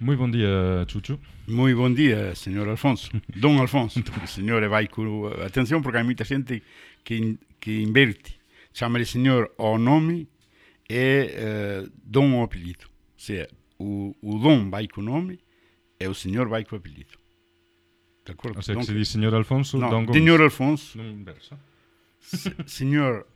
Muito bom dia, Chuchu. Muito bom dia, senhor Alfonso. Dom Alfonso. senhor vai com atenção, porque há muita gente que, que inverte. Chama-lhe senhor eh, eh, o nome é uh, Dom o apelido. Ou seja, o, o Dom vai com o nome é o senhor vai com o apelido. De acordo? Ou seja, Dom, se diz senhor Alfonso, não, Dom Gomes. Senhor Alfonso. No inverso. Se, senhor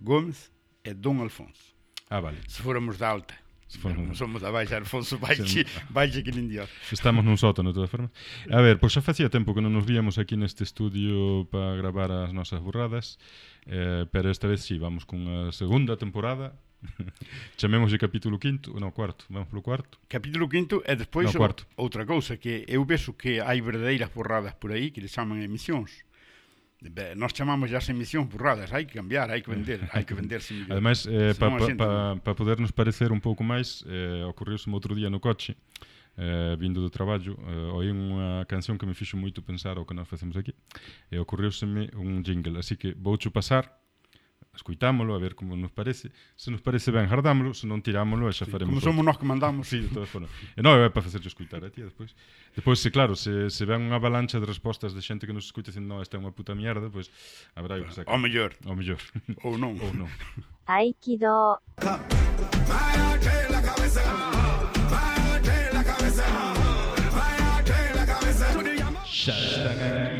Gomes é Don Alfonso. Ah, vale. Se formos da alta. Somos, non somos a Baixa, Alfonso, Baixe, Baixe que nin dios. Estamos nun sótano, de todas formas. A ver, pois xa facía tempo que non nos víamos aquí neste estudio para gravar as nosas burradas, eh, pero esta vez sí, vamos cunha segunda temporada, Chamemos de capítulo quinto, non, cuarto, vamos polo cuarto. Capítulo quinto e despois no, outra cousa que eu vexo que hai verdadeiras borradas por aí que le chaman emisións. Nós chamamos as emisións burradas, hai que cambiar, hai que vender, hai que venderse mellor. Ademais, eh, para pa, pa, pa podernos parecer un pouco máis, eh, ocorreu-se outro día no coche, eh, vindo do traballo, eh, oí unha canción que me fixo moito pensar o que nós facemos aquí, e ocorreuseme ocorreu-se un jingle, así que voucho pasar escuitámolo, a ver como nos parece. Se nos parece ben, jardámolo, se non tirámolo e xa sí, faremos... Como somos nós que mandamos. sí, de todas formas. E non, é para facerche escuitar a ti despois. Depois, se claro, se, se ven unha avalancha de respostas de xente que nos escuta dicendo non, esta é unha puta mierda, pois pues, habrá que sacar. O mellor. O mellor. Ou non. Ou non. Aikido. Shadangan.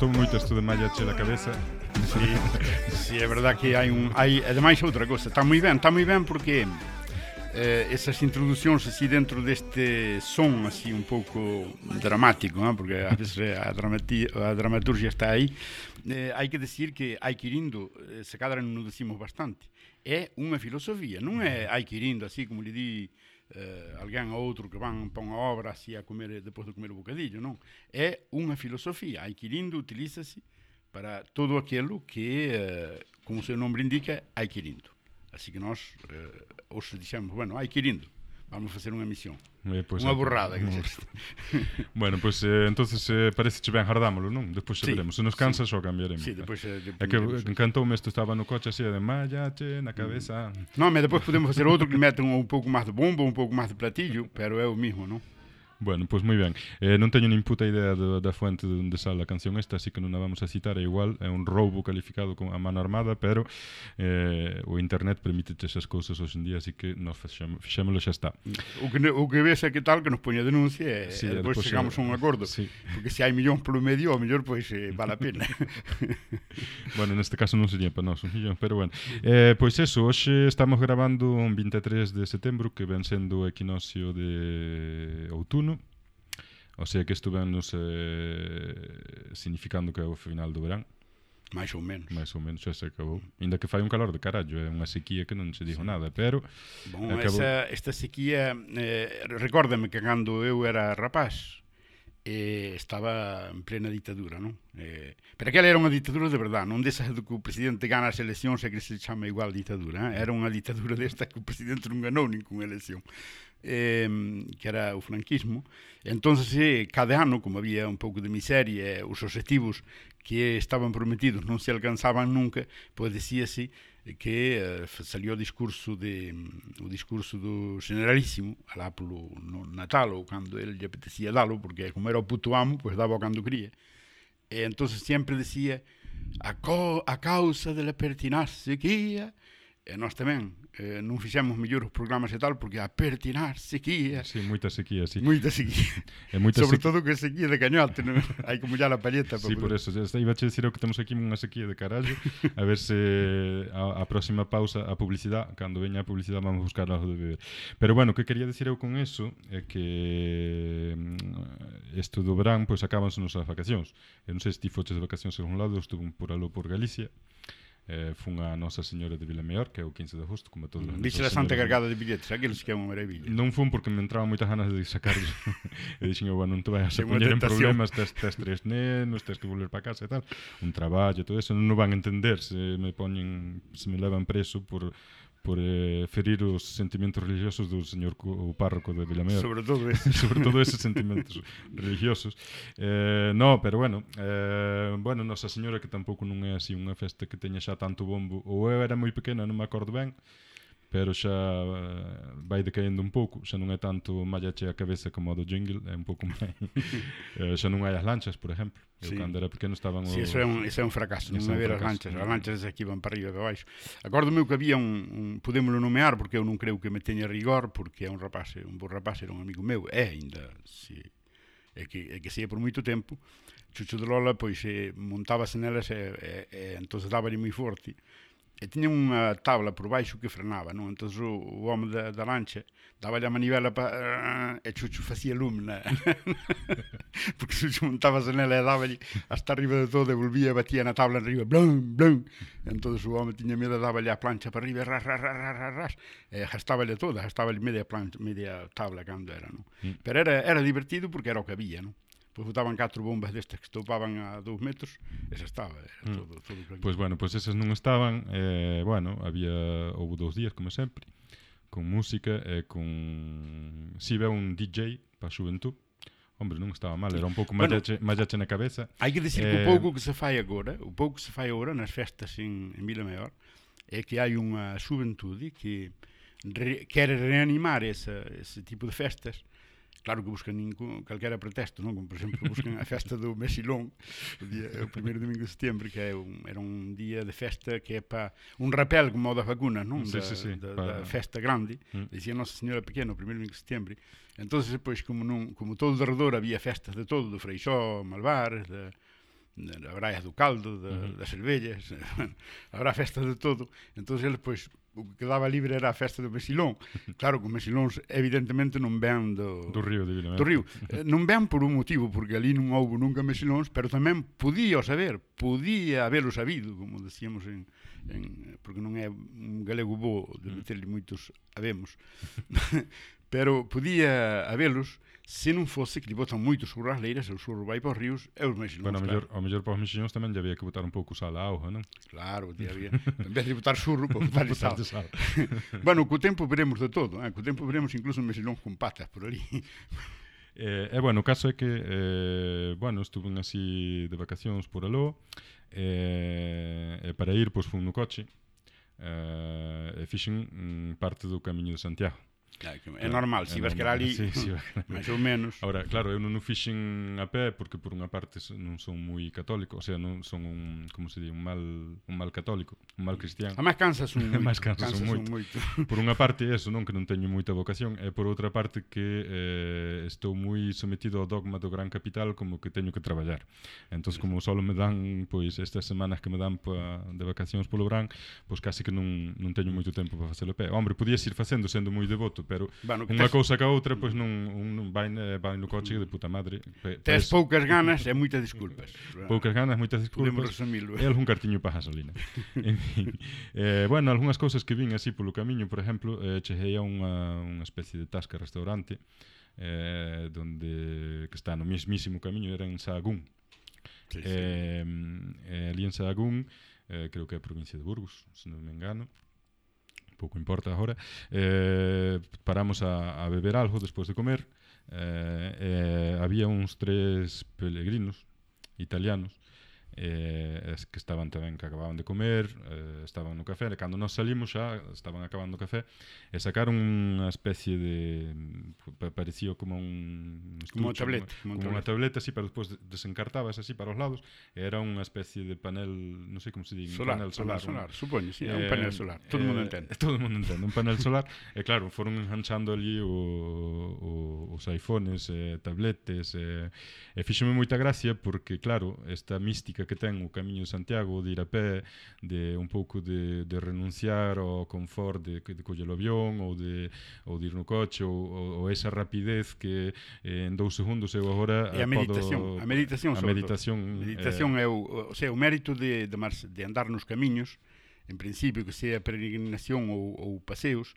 Gustou moito isto de mallache a cabeza. Sí, sí, é verdad que hai un hai ademais outra cousa, está moi ben, está moi ben porque eh, esas introducións así dentro deste son así un pouco dramático, ¿no? porque a a, dramati a dramaturgia está aí. Eh, hai que decir que hai quirindo, eh, se cadra non decimos bastante, é unha filosofía, non é hai quirindo así como li di eh, uh, alguém ou outro que vão para uma obra assim a comer eh, depois de comer o bocadilho bocadinho, não. É uma filosofia. A utiliza-se para tudo aquilo que, uh, como o seu nome indica, Aikirinda. Assim que nós uh, hoje dizemos, bueno, Aikirinda, vamos fazer uma missão. Eh, pois, Unha burrada que bueno, pois eh, entonces eh, parece ben jardámolo, non? Despois xa sí, veremos. Se nos cansa sí. só cambiaremos. Sí, depois, eh, é que encantoume isto estaba no coche así de malla, che, na cabeza. Mm. Non, mas depois podemos facer outro que mete un pouco máis de bombo, un pouco máis de platillo, pero é o mismo, non? Bueno, pois moi ben. Eh, non teño nin puta idea do, da fuente de onde sale a canción esta, así que non a vamos a citar, é igual, é un roubo calificado con a mano armada, pero eh, o internet permite esas cousas hoxe en día, así que nos fixémolo, fixémolo xa está. O que, o que ves é que tal que nos poña denuncia e, Sí, e depois chegamos a un eh, acordo. sí. Porque se hai millóns polo medio, ao mellor pois eh, vale a pena. Bueno, neste caso non sería para nós un millón, pero bueno. Eh, pois eso, hoxe estamos grabando un 23 de setembro que ven sendo o equinoccio de outuno. O sea que estuvenos eh, significando que é o final do verán. Mais ou menos. Mais ou menos, xa se acabou. Ainda que fai un calor de carallo, é unha sequía que non se digo nada, pero... Bon, acabou... esa, esta sequía, eh, recórdame que cando eu era rapaz, eh, estaba en plena ditadura, non? Eh, pero aquela era unha ditadura de verdade, non desas do que o presidente gana as eleccións e que se chama igual ditadura, eh? era unha ditadura desta que o presidente non ganou ninguna elección eh, que era o franquismo. entonces eh, cada ano, como había un pouco de miseria, os objetivos que estaban prometidos non se alcanzaban nunca, pois decíase eh, que eh, salió o discurso de o discurso do generalísimo alá polo no Natal ou cando el lle apetecía dalo, porque como era o puto amo, pois daba o cando cría. E entonces sempre decía a, co a causa de la pertinaz sequía E nós tamén eh, non fixemos mellor os programas e tal porque a pertinar sequía. Sí, moita sequía, sí. Moita sequía. E moita Sobre sequ... todo que sequía de cañote, non? hai que mollar a palleta. Sí, por eso, ya iba a dicir que temos aquí unha sequía de carallo. A ver se a, a próxima pausa, a publicidade, cando veña a publicidade vamos buscar algo de beber. Pero bueno, o que quería dicir eu con eso é que mm, isto do verán, pois pues, acabanse nosas vacacións. Eu non sei se ti foches de vacacións en un lado, estuve por aló por Galicia eh, fun a Nosa Señora de Vilamaior, que é o 15 de agosto, como todos os mm, Dixe bastante cargada de billetes, aqueles que é unha maravilla. Non fun porque me entraba moitas ganas de sacarlos. e dixen, bueno, non te vayas a poñer en problemas, tes, tes tres nenos, tes que volver para casa e tal. Un traballo, todo eso, non, non van a entender se me poñen, se me levan preso por por eh, ferir os sentimentos religiosos do señor o párroco de Vilameo. Sobre todo ese. sobre todo eses sentimentos religiosos. Eh, no, pero bueno, eh, bueno, Nosa Señora que tampouco non é así unha festa que teña xa tanto bombo, ou eu era moi pequena, non me acordo ben, pero xa eh, vai decaendo un pouco, xa non é tanto mallache a cabeza como a do jingle, é un pouco máis. Eh, xa non hai as lanchas, por exemplo. Eu sí. cando era pequeno estaban sí, o... eso é un, eso é un fracaso, non ver as lanchas, as lanchas aquí van para arriba e para baixo. Acórdome que había un, un podémolo nomear porque eu non creo que me teña rigor, porque é un rapaz, un bo rapaz, era un amigo meu, é aínda, si é que, é que se é por moito tempo, Chucho de Lola, pois, eh, montábase nelas e, e, e entón dáballe moi forte e tiña unha tabla por baixo que frenaba, non? Entón o, o home da, da lancha daba a manivela pa, eh, e Chucho facía lume na... porque Chucho montabase nela e daba hasta arriba de todo e volvía e batía na tabla arriba blum, blum entón o home tiña medo daba a plancha para arriba ras, ras, ras, ras, ras, ras e gastábale toda, gastábale media plancha media tabla cando era, non? Mm. pero era, era divertido porque era o que había, non? pois botaban catro bombas destas que estopaban a dous metros, esa estaba, era mm. todo, todo Pois pues bueno, pois pues esas non estaban, eh, bueno, había houve dous días como sempre, con música e eh, con si ve un DJ para xuventud. Hombre, non estaba mal, era un pouco bueno, mallache, na cabeza. Hai que dicir eh, que o eh, pouco que se fai agora, o pouco que se fai agora nas festas en, en Vila Maior, é que hai unha xuventude que re, quere reanimar esa, ese tipo de festas Claro que buscan ningún, calquera pretexto, non? Como, por exemplo, buscan a festa do Mesilón, o, día, o primeiro domingo de setembro, que é un, era un día de festa que é para un rapel como o da vacuna, non? Da, sí, sí, da, da festa grande, mm. dicía Nossa Señora Pequena, o primeiro domingo de setembro. Entón, pois, como, non, como todo o derredor había festas de todo, do Freixó, Malvar, de, habrá as do caldo, da, uh -huh. das cervellas, habrá festas de todo. Entón, eles, pois, o que quedaba libre era a festa do Mesilón. Claro que o Mesilóns evidentemente non ven do, do río, de do río. Eh, non ven por un motivo, porque ali non houve nunca Mesilóns, pero tamén podía saber, podía habelo sabido, como decíamos en, en porque non é un galego bo de meterle mm. moitos habemos. pero podía habelos se non fose que lle botan moito sobre as leiras e o surro vai para os ríos, e os mexillóns. Bueno, claro. ao mellor, ao mellor para os mexillóns tamén lle había que botar un pouco sal a auga, non? Claro, lle había. en vez de botar surro, pois vale sal. sal. bueno, co tempo veremos de todo, eh? co tempo veremos incluso un con patas por ali. E, eh, eh, bueno, o caso é que eh, bueno, estuve así de vacacións por aló eh, e para ir, pois, fun no coche eh, e fixen mm, parte do camiño de Santiago É normal, si vas que ali sí, sí, máis ou menos. Agora, claro, eu non o fixen a pé porque por unha parte non son moi católico, o sea, non son un, como se di, un mal un mal católico, un mal cristián. A máis cansas un moito. máis cansas, cansas un moito. moito. Por unha parte eso, non que non teño moita vocación, e por outra parte que eh, estou moi sometido ao dogma do gran capital como que teño que traballar. Entón, como só me dan, pois, estas semanas que me dan pa, de vacacións polo gran, pois casi que non, non teño moito tempo para facelo a pé. Hombre, podías ir facendo sendo moi devoto pero bueno, unha tes... cousa que a outra, pois non, un vai, eh, vai no coche de puta madre. Pe, tes poucas ganas e moitas disculpas. Poucas ganas, moitas disculpas. E algún cartiño para gasolina. en fin, eh, bueno, algunhas cousas que vin así polo camiño, por exemplo, eh, cheguei a unha, unha especie de tasca restaurante eh, donde que está no mismísimo camiño, era en Sahagún. Sí, sí. Eh, eh, ali en Sahagún, eh, creo que é a provincia de Burgos, se non me engano, pouco importa agora, eh, paramos a, beber algo despois de comer, eh, eh, había uns tres peregrinos italianos eh, es que estaban tamén que acababan de comer eh, estaban no café, e cando nos salimos xa estaban acabando o café e sacaron unha especie de parecía como un Estucho, como unha tableta como, como unha tableta. así, pero despois desencartabas así para os lados e era unha especie de panel non sei como se di, solar, panel solar, solar, un, supoño, sí, eh, un panel solar, todo o eh, mundo entende. todo o mundo entende, un panel solar e claro, foron enganchando ali o, o, os iPhones, eh, tabletes eh, e fíxome moita gracia porque claro, esta mística mística que ten o Camiño de Santiago de ir a pé, de un pouco de, de renunciar ao confort de, de coller o avión ou de, ou de ir no coche ou, ou esa rapidez que eh, en dous segundos eu agora e a meditación, podo, a meditación, a meditación, a meditación eh, é o, o, sea, o mérito de, de, mar, de andar nos camiños en principio que sea peregrinación ou, ou paseos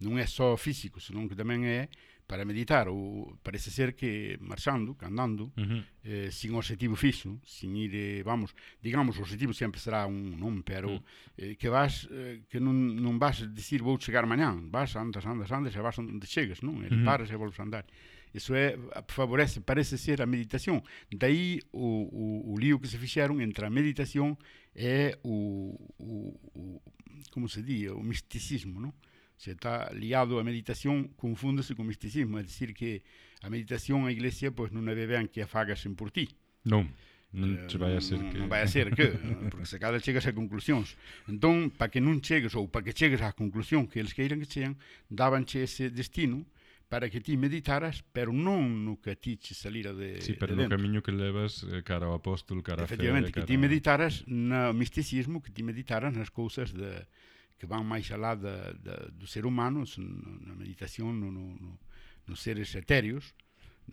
non é só físico, senón que tamén é para meditar ou parece ser que marchando, andando, uh -huh. eh, sin objetivo fixo, sin ir, eh, vamos, digamos, o objetivo sempre será un, non, pero uh -huh. eh, que vas eh, que non, non vas dicir vou chegar mañán, vas, andas, andas, andas, e vas onde chegas, non? E uh -huh. paras e volves a andar. Iso é, favorece, parece ser a meditación. Daí o, o, o lío que se fixeron entre a meditación e o, o, o como se di, o misticismo, non? se está liado a meditación, confúndese con misticismo, é dicir que a meditación a iglesia pois non debe ben que a fagas en por ti. Non. Non te vai a ser que... Non vai a ser que, porque se cada chegas a conclusións. Entón, para que non chegues ou para que chegues á conclusión que eles queiran que chean, dábanche ese destino para que ti meditaras, pero non no que ti che salira de Sí, pero de no camiño que levas eh, cara ao apóstol, cara a fe... Efectivamente, cara... que ti meditaras no misticismo, que ti meditaras nas cousas de, que van máis alá da, da, do ser humano, na meditación, no, no, no, nos seres etéreos,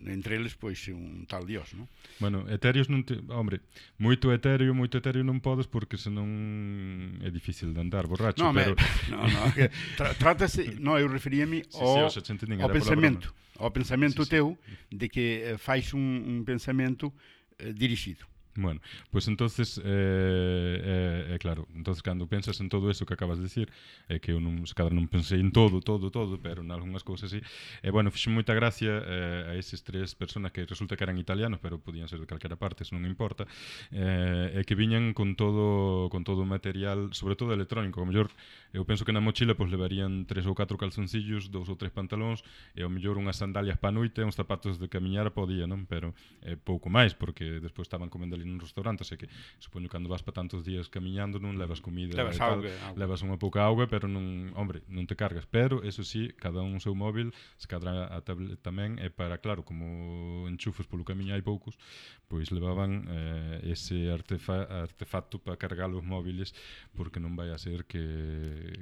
entre eles pois un tal Dios, non? Bueno, etéreos non te, hombre, moito etéreo, moito etéreo non podes porque senón é difícil de andar borracho, no, pero me, no, no, que tra, trátase, no, eu referíame sí, ao, sí, ao pensamento, ao pensamento sí, teu sí. de que eh, fais un, un pensamento eh, dirixido. Bueno, pois pues entonces eh, eh, eh, claro, entonces cando pensas en todo eso que acabas de dicir, é eh, que eu non, se cadra non pensei en todo, todo, todo, pero en algunhas cousas sí. E eh, bueno, fixe moita gracia eh, a eses tres personas que resulta que eran italianos, pero podían ser de calquera parte, eso non importa, eh, e eh, que viñan con todo con todo o material, sobre todo electrónico, o mellor Eu penso que na mochila pois levarían tres ou catro calzoncillos, dous ou tres pantalóns e ao mellor unhas sandalias pa noite e uns zapatos de camiñar pa día, non? Pero eh, pouco máis porque despois estaban comendo ali nun restaurante, así que supoño cando vas pa tantos días camiñando non levas comida, levas, tal, auga, auga. levas unha pouca auga, pero non, hombre, non te cargas, pero eso sí, cada un o seu móvil, se cadra a tablet tamén é para claro, como enchufes polo camiño hai poucos, pois levaban eh, ese artefa artefacto para cargar os móviles porque non vai a ser que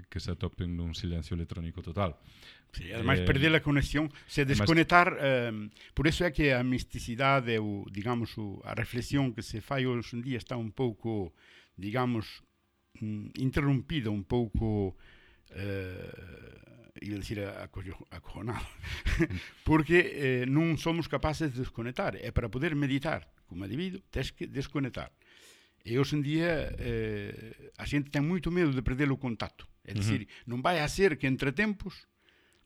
que, se atopen nun silencio electrónico total. Sí, ademais eh, perder a conexión, se desconectar, además, eh, por eso é que a misticidade ou, digamos, o, a reflexión que se fai hoxe en día está un pouco, digamos, mm, interrumpida un pouco eh, ia dicir acojonado, porque eh, non somos capaces de desconectar, é para poder meditar como individuo, tens que desconectar. E hoje em dia eh, a gente tem muito medo de perder o contato. É uhum. dizer, não vai a ser que entre tempos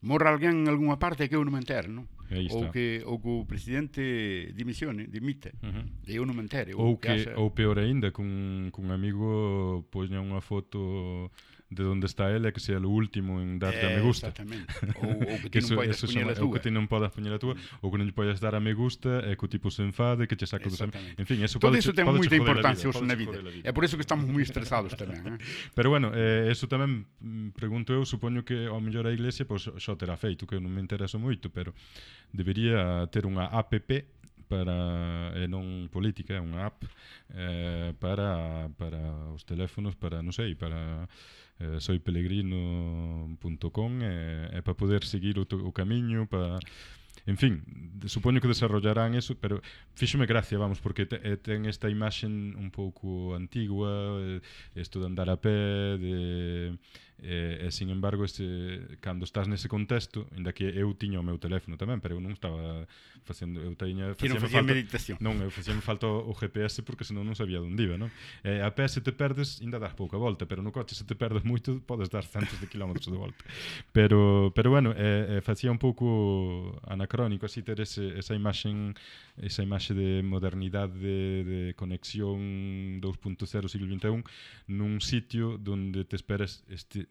morra alguém em alguma parte que eu não me entere, não? Ou que, ou que o presidente dimissione, dimita, uhum. eu não me entere. Ou, ou que, que ou pior ainda, com um, um amigo ponha uma foto de onde está ele que sea o último en darlle eh, a me gusta. Exactamente. Ou, ou que ti non podes poñer a túa. Ou que ti non podes poñer a túa, ou que non lle podes dar a me gusta, e que o tipo se enfade, que che saca dos En fin, eso Todo iso ten moita importancia na vida. É por eso que estamos moi estresados tamén. Eh? Pero bueno, eh, eso tamén mm, pregunto eu, supoño que ao mellor a iglesia pois, xo terá feito, que non me intereso moito, pero debería ter unha app para e non política, é unha app eh, para para os teléfonos, para non sei, para eh, soipelegrino.com e, eh, e eh, para poder seguir o, o camiño para En fin, supoño que desarrollarán eso, pero fíxome gracia, vamos, porque te, eh, ten esta imaxen un pouco antigua, isto de andar a pé, de E, e sin embargo, ese, cando estás nese contexto, ainda que eu tiña o meu teléfono tamén, pero eu non estaba facendo, eu tiña facía non facía falta, meditación. Non, eu facíame falta o, o GPS porque senón non sabía onde iba, non? E a pé se te perdes, ainda das pouca volta, pero no coche se te perdes moito, podes dar centos de kilómetros de volta. Pero pero bueno, eh, e, facía un pouco anacrónico así ter ese, esa imaxe esa imaxe de modernidade de, de conexión 2.0 siglo 21 nun sitio donde te esperas este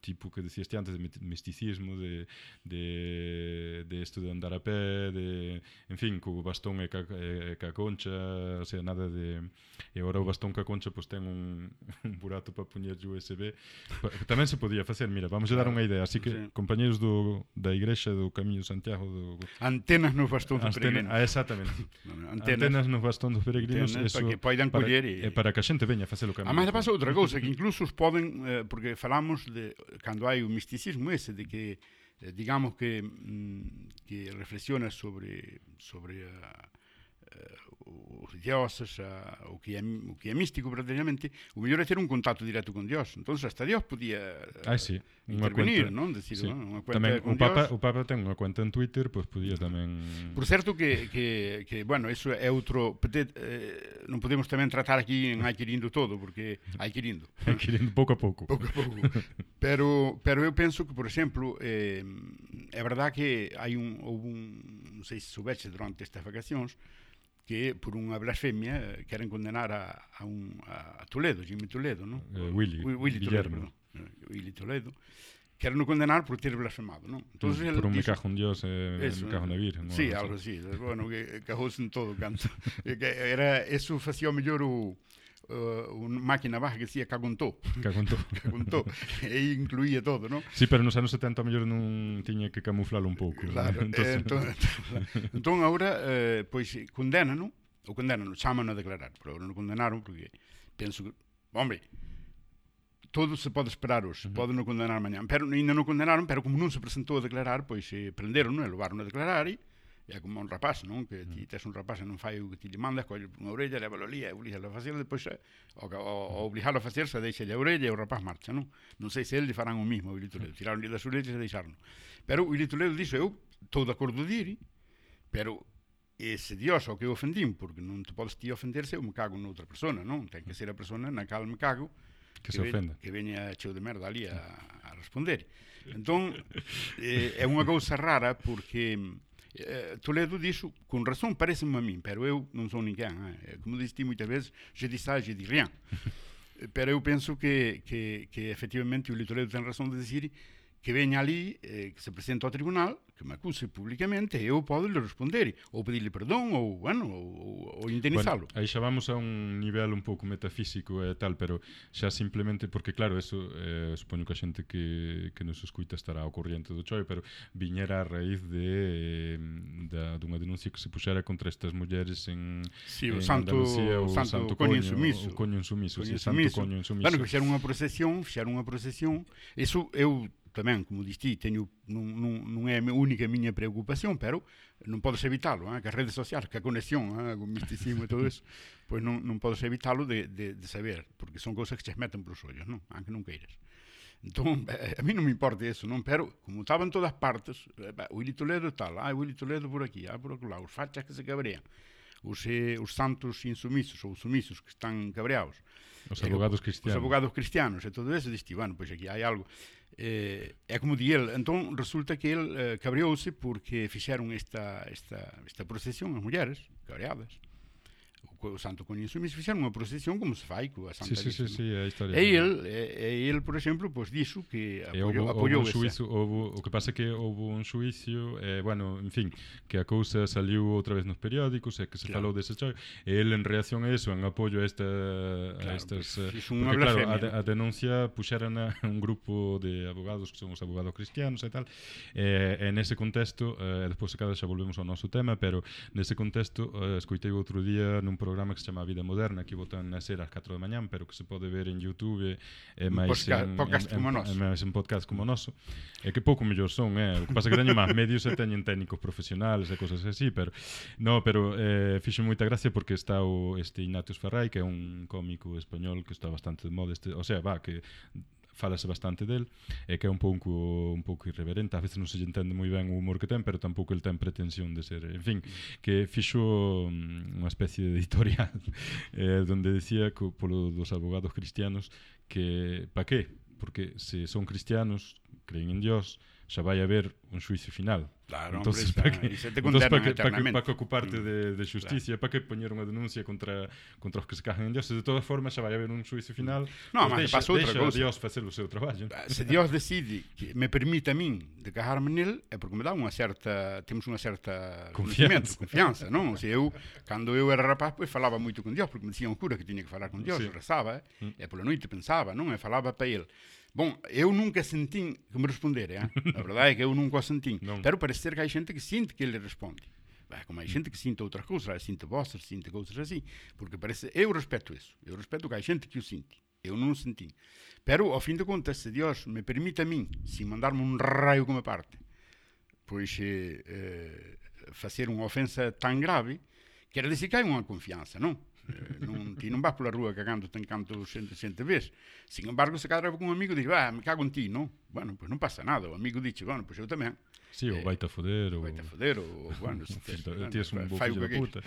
tipo que decías antes de misticismo, de, de, de esto de andar a pé, de, en fin, co bastón e ca, e, ca concha, o sea, nada de... E agora o bastón ca concha pois ten un, un burato para puñer USB. Tamén se podía facer, mira, vamos a dar unha idea. Así que, sí. compañeros do, da Igrexa do Camiño Santiago... Do, antenas nos bastón dos peregrinos. Ah, exactamente. antenas, antenas nos bastón dos peregrinos. Antenas, eso, para que poidan coller e... Para que a xente veña a facer o camiño. A máis pasa outra cousa, que incluso os poden, eh, porque falamos de cando hai o misticismo ese de que eh, digamos que mm, que reflexiona sobre sobre o, o a, o, que é, o que é místico prácticamente, o mellor é ter un contacto directo con Dios. Entón, hasta Dios podía ah, sí, intervenir, non? Decir, sí. non? Unha cuenta tamén, con o Papa, Dios. O Papa ten unha cuenta en Twitter, pois pues, podía tamén... Por certo que, que, que bueno, eso é outro... Pete, eh, non podemos tamén tratar aquí en hai querindo todo, porque hai querindo. Hai querindo pouco a pouco. Pouco a pouco. pero, pero eu penso que, por exemplo, eh, é verdad que hai un, houve un, non sei se soubeche durante estas vacacións, que por unha blasfemia eh, queren condenar a, a, un, a Toledo, Jimmy Toledo, non? Eh, Willy, Willy Toledo, eh, Willy Toledo, no condenar por ter blasfemado, non? Entonces, mm, por un dice, me cajo en Dios, eh, eso, me cajo na eh. Virgen. Sí, algo así. bueno, que cajose en todo canto. era, eso facía mellor o uh, un máquina baja que decía Cagontó. Cagontó. Cagontó. e incluía todo, non? Sí, pero nos anos 70 mellor non tiña que camuflalo un pouco. Claro. ¿no? Entonces... Entón, entón, entón agora, eh, pois, condena, non? Ou condenan, chaman a declarar, pero non condenaron porque penso que, hombre, todo se pode esperar hoxe, uh -huh. poden non condenar mañá, pero ainda non condenaron, pero como non se presentou a declarar, pois eh, prenderon, elevaron a declarar e é como un rapaz, non? Que ti mm. tes un rapaz e non fai o que ti lle mandas, colle unha orella, leva lía e obligas a facer, depois eh, o, o, o obligalo a facer, se deixa a orella e o rapaz marcha, non? Non sei se ele farán o mismo, o Ilito Ledo, mm. tiraron-lhe das orellas e deixaron. Pero o Ilito Ledo dixo, eu estou de acordo de ir, pero ese Dios ao que eu ofendín, porque non te podes ti ofenderse, eu me cago noutra persona, non? Ten que mm. ser a persona na cal me cago, que, que se ofenda. Que veña cheo de merda ali a, a responder. Entón, eh, é unha cousa rara porque Toledo dixo, con razón, parece a min, pero eu non son ninguén. Eh? Como disse moitas vezes, je dis ça, je dis rien. pero eu penso que, que, que efectivamente o Toledo ten razón de decir que veña ali, eh, que se presenta ao tribunal, que me acuse publicamente, eu podo lhe responder, ou pedirle perdón, ou, bueno, ou, ou indenizalo. Bueno, aí xa vamos a un nivel un pouco metafísico e eh, tal, pero xa simplemente, porque claro, eso, eh, supoño que a xente que, que nos escuita estará ao corriente do choio, pero viñera a raíz de, eh, da, de, dunha denuncia que se puxera contra estas mulleres en, sí, o en santo, Andalucía, o, o santo, santo coño, coño insumiso. O coño insumiso, coño sí, insumiso. santo coño insumiso. Bueno, que fixeron unha procesión, fixeron unha procesión, eso eu também, como diz ti, tenho, não, não, não é a única minha preocupação, pero não podes evitá-lo, que as redes sociais, que a conexão, com o misticismo e tudo isso, pois não, não podes evitá-lo de, de, de, saber, porque são coisas que te metem para os olhos, não? aunque ah, não queiras. Então, a mim não me importa isso, não, pero como estava em todas partes, eh, o Willy Toledo está lá, o Willy Toledo por aqui, ah, por aqui lá, os fatos que se cabreiam. os, eh, os santos insumisos ou sumisos que están cabreados. Os abogados cristianos. Os abogados cristianos e todo eso, diste, bueno, pois aquí hai algo. Eh, é como di el, entón resulta que el eh, cabreouse porque fixeron esta, esta, esta procesión as mulleres cabreadas co Santo Coñiso, mas fixeron unha procesión como se fai coa Santa sí, sí, sí, sí, a historia. E el, e, e el, por exemplo, pois dixo que apoiou, apoiou houve un suizo, houve, o que pasa é que houve un suicio, eh, bueno, en fin, que a cousa saliu outra vez nos periódicos e que se claro. falou dese choi, e el en reacción a eso, en apoio a esta claro, a estas pues, eh, porque, claro, a, de, a denuncia puxeran a un grupo de abogados que son os abogados cristianos e tal. Eh, en ese contexto, eh, despois se cada xa volvemos ao noso tema, pero nese contexto eh, escoitei outro día nun programa programa que se chama Vida Moderna que botan na ser ás 4 da mañán pero que se pode ver en Youtube e máis Posca, en, podcast en, como noso máis en podcast como noso é que pouco mellor son é. o que pasa que teñen máis medios e teñen técnicos profesionales e cosas así pero no, pero eh, fixo moita gracia porque está o este Ignatius Ferrai que é un cómico español que está bastante de moda este, o sea, va, que falase bastante del, e que é un pouco un pouco irreverente, a veces non se entende moi ben o humor que ten, pero tampouco el ten pretensión de ser, en fin, que fixo mm, unha especie de editorial eh, donde decía co, polo dos abogados cristianos que pa que? Porque se son cristianos, creen en Dios, xa vai haber un xuicio final, Claro, entonces, hombre, para que, se entonces, para que, para que, para que ocuparte Mm. de, de justicia, claro. para que poñer unha denuncia contra contra os que se cajan en Dios, de todas formas xa vai haber un xuicio final. No, mas deixa, pasa outra deixa. Dios facer o seu traballo. se Dios decide que me permite a min de cajarme nel é porque me dá unha certa temos unha certa Confianza. confianza, non? O sea, eu cando eu era rapaz, pois falaba moito con Dios, porque me dicía un cura que tiña que falar con Dios, Sí. rezaba, Mm. eh? e pola noite pensaba, non? E falaba para ele. Bon, eu nunca sentín que me respondera, eh? a verdade é que eu nunca o sentín, pero parece será que há gente que sente que ele responde. Como há gente que sinta outras coisas, hay gente voces, coisas assim, porque parece, eu respeito isso, eu respeito que há gente que o sente, eu não o senti. Pero, ao fim de contas, se Deus me permite a mim, sem mandar-me um raio como parte, pois eh, eh, fazer uma ofensa tão grave, quer dizer que há uma confiança, não? Eh, non, ti non vas pola rúa cagando ten canto xente, xente ves. Sin embargo, se cadra con un amigo dice, ah, me cago en ti, non? Bueno, pois pues non pasa nada. O amigo dice, bueno, pois pues eu tamén. Sí, ou vai-te a foder, ou... Vai-te a foder, ou, bueno, se tes, bueno, tes un bo fillo de puta.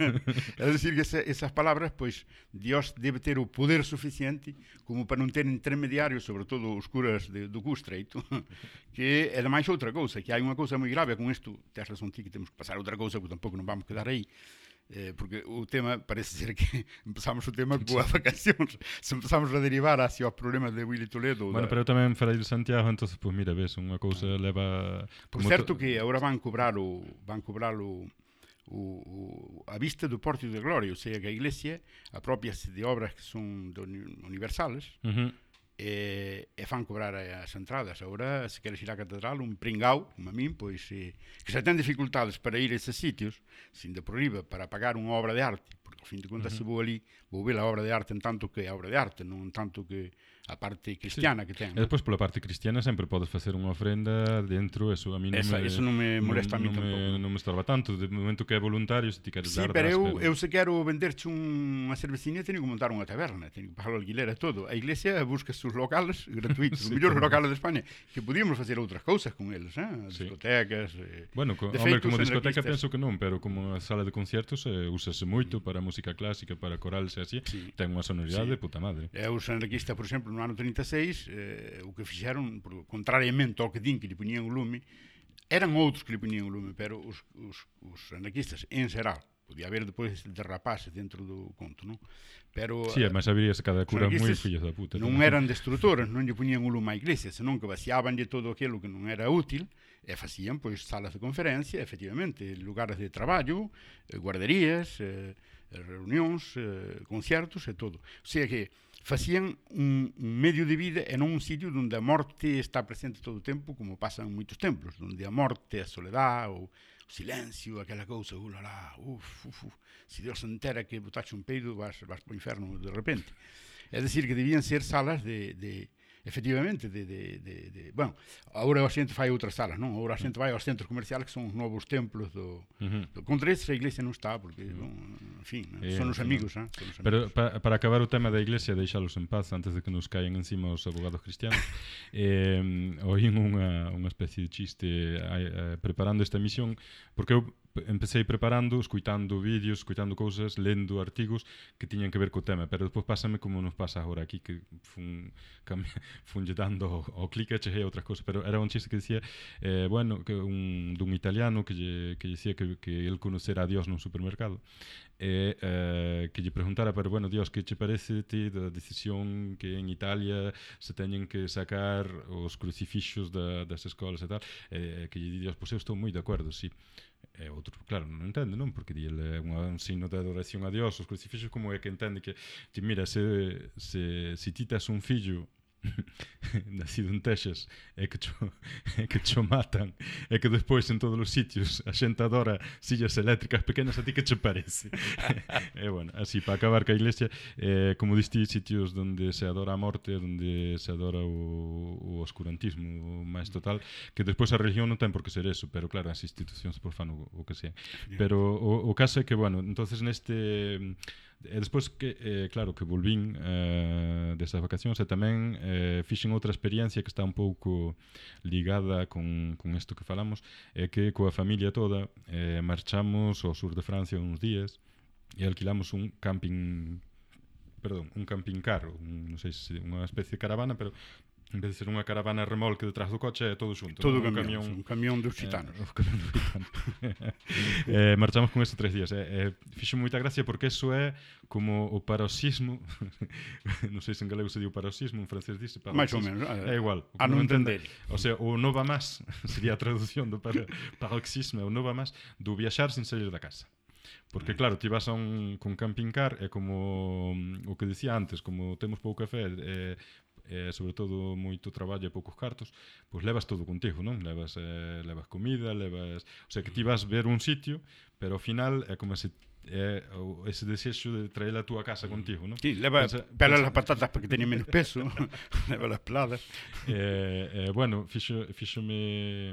é dicir que esa, esas palabras, pois, Dios debe ter o poder suficiente como para non ter intermediarios, sobre todo os curas de, do cu estreito, que é máis outra cousa, que hai unha cousa moi grave con isto, tes razón ti que temos que pasar outra cousa, porque tampouco non vamos quedar aí, eh, porque o tema parece ser que empezamos o tema coa vacacións se empezamos a derivar hacia os problemas de Willy Toledo bueno, da... pero eu tamén falei de Santiago entonces, pois pues, mira, ves, unha cousa ah. leva por certo que agora van cobrar o van cobrar o o, o, a vista do Porto de Gloria, ou seja, que a iglesia apropiase de obras que son universales, uh -huh e, e fan cobrar as entradas. Agora, se queres ir á catedral, un pringau, como a min, pois, se, que se ten dificultades para ir a eses sitios, sin de por riba, para pagar unha obra de arte, A fin de contas, uh -huh. se vou ali, vou ver a obra de arte en tanto que a obra de arte, non en tanto que a parte cristiana sí. que ten. E despois pola parte cristiana sempre podes facer unha ofrenda dentro, eso a mí non Esa, me Eso non me molesta non, a mí non tampouco. Me, non me estorba tanto, de momento que é voluntario, se ti queres sí, dar, pero das, eu, pero... eu se quero venderche unha cerveciña teño que montar unha taberna, teño que pagar o alquiler e todo. A iglesia busca os locales gratuitos, sí, os mellores locales de España, que podíamos facer outras cousas con eles, eh? discotecas, sí. eh, Bueno, co, hombre, como discoteca penso que non, pero como a sala de conciertos eh, úsase moito mm. para música clásica para corales e así, sí. ten unha sonoridade sí. de puta madre. E os anarquistas, por exemplo, no ano 36, eh, o que fixeron, por, contrariamente ao que din que lle poñían o lume, eran outros que lle poñían o lume, pero os, os, os anarquistas en xeral, podía haber depois derrapaces dentro do conto, non? Pero Si, sí, mas haberíase cada cura moi fillos da puta. Non eran destrutores, non lle poñían o lume á iglesia, senón que vaciábanlle todo aquilo que non era útil e facían pois salas de conferencia, efectivamente, lugares de traballo, eh, guarderías, eh, reunións, eh, concertos e todo. O sea que facían un, un medio de vida e non un sitio onde a morte está presente todo o tempo, como pasa en moitos templos, onde a morte, a soledad, o, o silencio, aquela cousa, uh, ulala, uf, uf, uf, se Dios entera que botaxe un peido, vas, vas para o inferno de repente. É decir, que debían ser salas de, de, efectivamente, de, de, de, de bueno, agora a xente fai outras salas, non? Agora a xente vai aos centros comerciales que son os novos templos do, uh -huh. do contra esta iglesia non está porque, uh -huh. bon, en fin, eh, son os amigos, eh? son os amigos. Pero para, para acabar o tema da iglesia, deixalos en paz antes de que nos caian encima os abogados cristianos. eh, oín unha, unha especie de chiste eh, preparando esta misión porque eu empecé preparando, escuitando vídeos, escuitando cousas, lendo artigos que tiñan que ver co tema, pero despois pásame como nos pasa agora aquí que fun funlle dando o, ao clic e cheguei a outras cousas, pero era un chiste que dicía eh, bueno, que un dun italiano que lle, que dicía que, que el conocer a Dios nun supermercado e eh, que lle preguntara, pero bueno, Dios, que che parece ti da decisión que en Italia se teñen que sacar os crucifixos da, das escolas e tal, eh, que lle di Dios, pois pues eu estou moi de acordo, sí e outro, claro, non entende, non? Porque dile é un signo de adoración a Dios, os crucifixos como é que entende que, ti, mira, se, se, se ti tes un fillo nacido en Texas é que cho, é que cho matan é que despois en todos os sitios a xente adora sillas eléctricas pequenas a ti que che parece? E bueno, así para acabar ca iglesia eh, como diste sitios onde se adora a morte onde se adora o, o oscurantismo o máis total que despois a religión non ten por que ser eso pero claro, as institucións por fan o, o que sea. Pero o, o caso é que bueno entonces neste E despois, que, eh, claro, que volvín eh, desas vacacións e tamén eh, fixen outra experiencia que está un pouco ligada con, con isto que falamos, é que coa familia toda eh, marchamos ao sur de Francia uns días e alquilamos un camping perdón, un camping car, un, non sei se unha especie de caravana, pero en vez de ser unha caravana remolque detrás do coche, é todo xunto. Todo camión, un camión, un camión dos xitanos. Eh, camión dos xitanos. eh, marchamos con isto tres días. Eh, eh, fixo moita gracia porque eso é como o paroxismo, non sei se en galego se di o paroxismo, en francés dice paroxismo. Mais ou menos. Eh, é igual. A non entender. O sea, o nova más, sería a traducción do paroxismo, o nova más, do viaxar sin salir da casa. Porque eh. claro, ti vas a un con camping car é como o que dicía antes, como temos pouco café, eh, e sobre todo moito traballo e poucos cartos, pois levas todo contigo, non? Levas eh, levas comida, levas, o sea, que ti vas ver un sitio, pero ao final é como se eh, ese desexo de traer a túa casa contigo, non? Sí, leva pensa, pela pensa... as patatas para que teñen menos peso, leva as peladas. Eh, eh, bueno, fixo, fixome...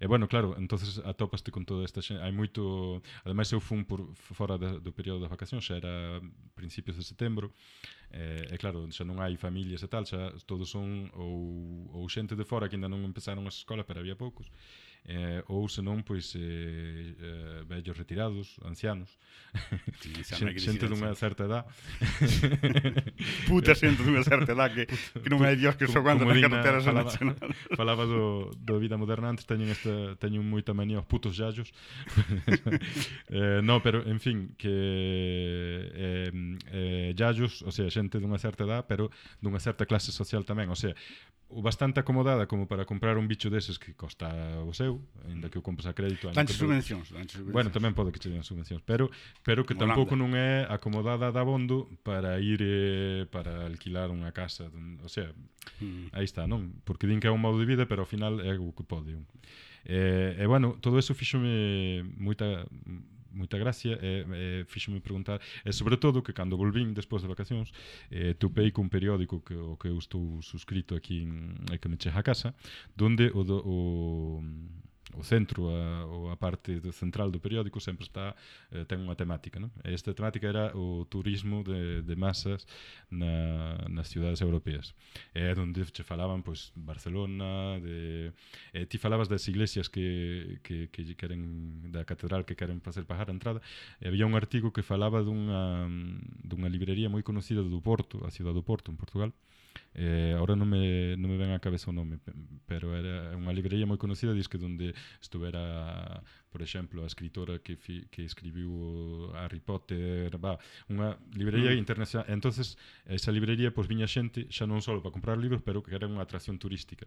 E eh, bueno, claro, entonces atopaste con toda esta xente. Hai moito... Ademais, eu fun por fora de, do período das vacacións, xa era principios de setembro, eh, e claro, xa non hai familias e tal, xa todos son ou, ou xente de fora que ainda non empezaron a escola, pero había poucos eh, ou senón pois eh, eh, vellos retirados, ancianos, sí, xente, xente dunha certa edad. Puta xente dunha certa edad que, que non hai dios que só cando na carretera falaba, nacional. falaba do, do vida moderna antes, teñen esta teñen moita manía os putos xallos. eh, no, pero en fin, que eh, eh, xallos, o sea, xente dunha certa edad, pero dunha certa clase social tamén, o sea, bastante acomodada como para comprar un bicho deses que costa o eu, ainda que o compres a crédito. Danche subvencións, subvencións. Bueno, tamén pode que che den subvencións, pero pero que Como tampouco non é acomodada da bondo para ir eh, para alquilar unha casa, o sea, mm. aí está, non? Porque din que é un modo de vida, pero ao final é o que pode. Eh, e eh, bueno, todo eso fíxome moita moita gracia e, eh, eh, fíxome preguntar e sobre todo que cando volvín despois de vacacións eh, topei cun periódico que o que eu estou suscrito aquí en, que me cheja a casa donde o, do, o o centro a, ou a parte do central do periódico sempre está eh, ten unha temática, non? Esta temática era o turismo de, de masas na, nas cidades europeas. É onde che falaban pois Barcelona, de eh, ti falabas das iglesias que, que, que queren da catedral que queren facer pagar a entrada. E había un artigo que falaba dunha dunha librería moi conocida do Porto, a cidade do Porto en Portugal, eh, ahora non me, non me ven a cabeza o nome, pero era unha librería moi conocida, diz que donde estuvera, por exemplo, a escritora que, fi, que escribiu Harry Potter, va, unha librería mm. internacional. entonces esa librería pois viña xente xa non só para comprar libros, pero que era unha atracción turística.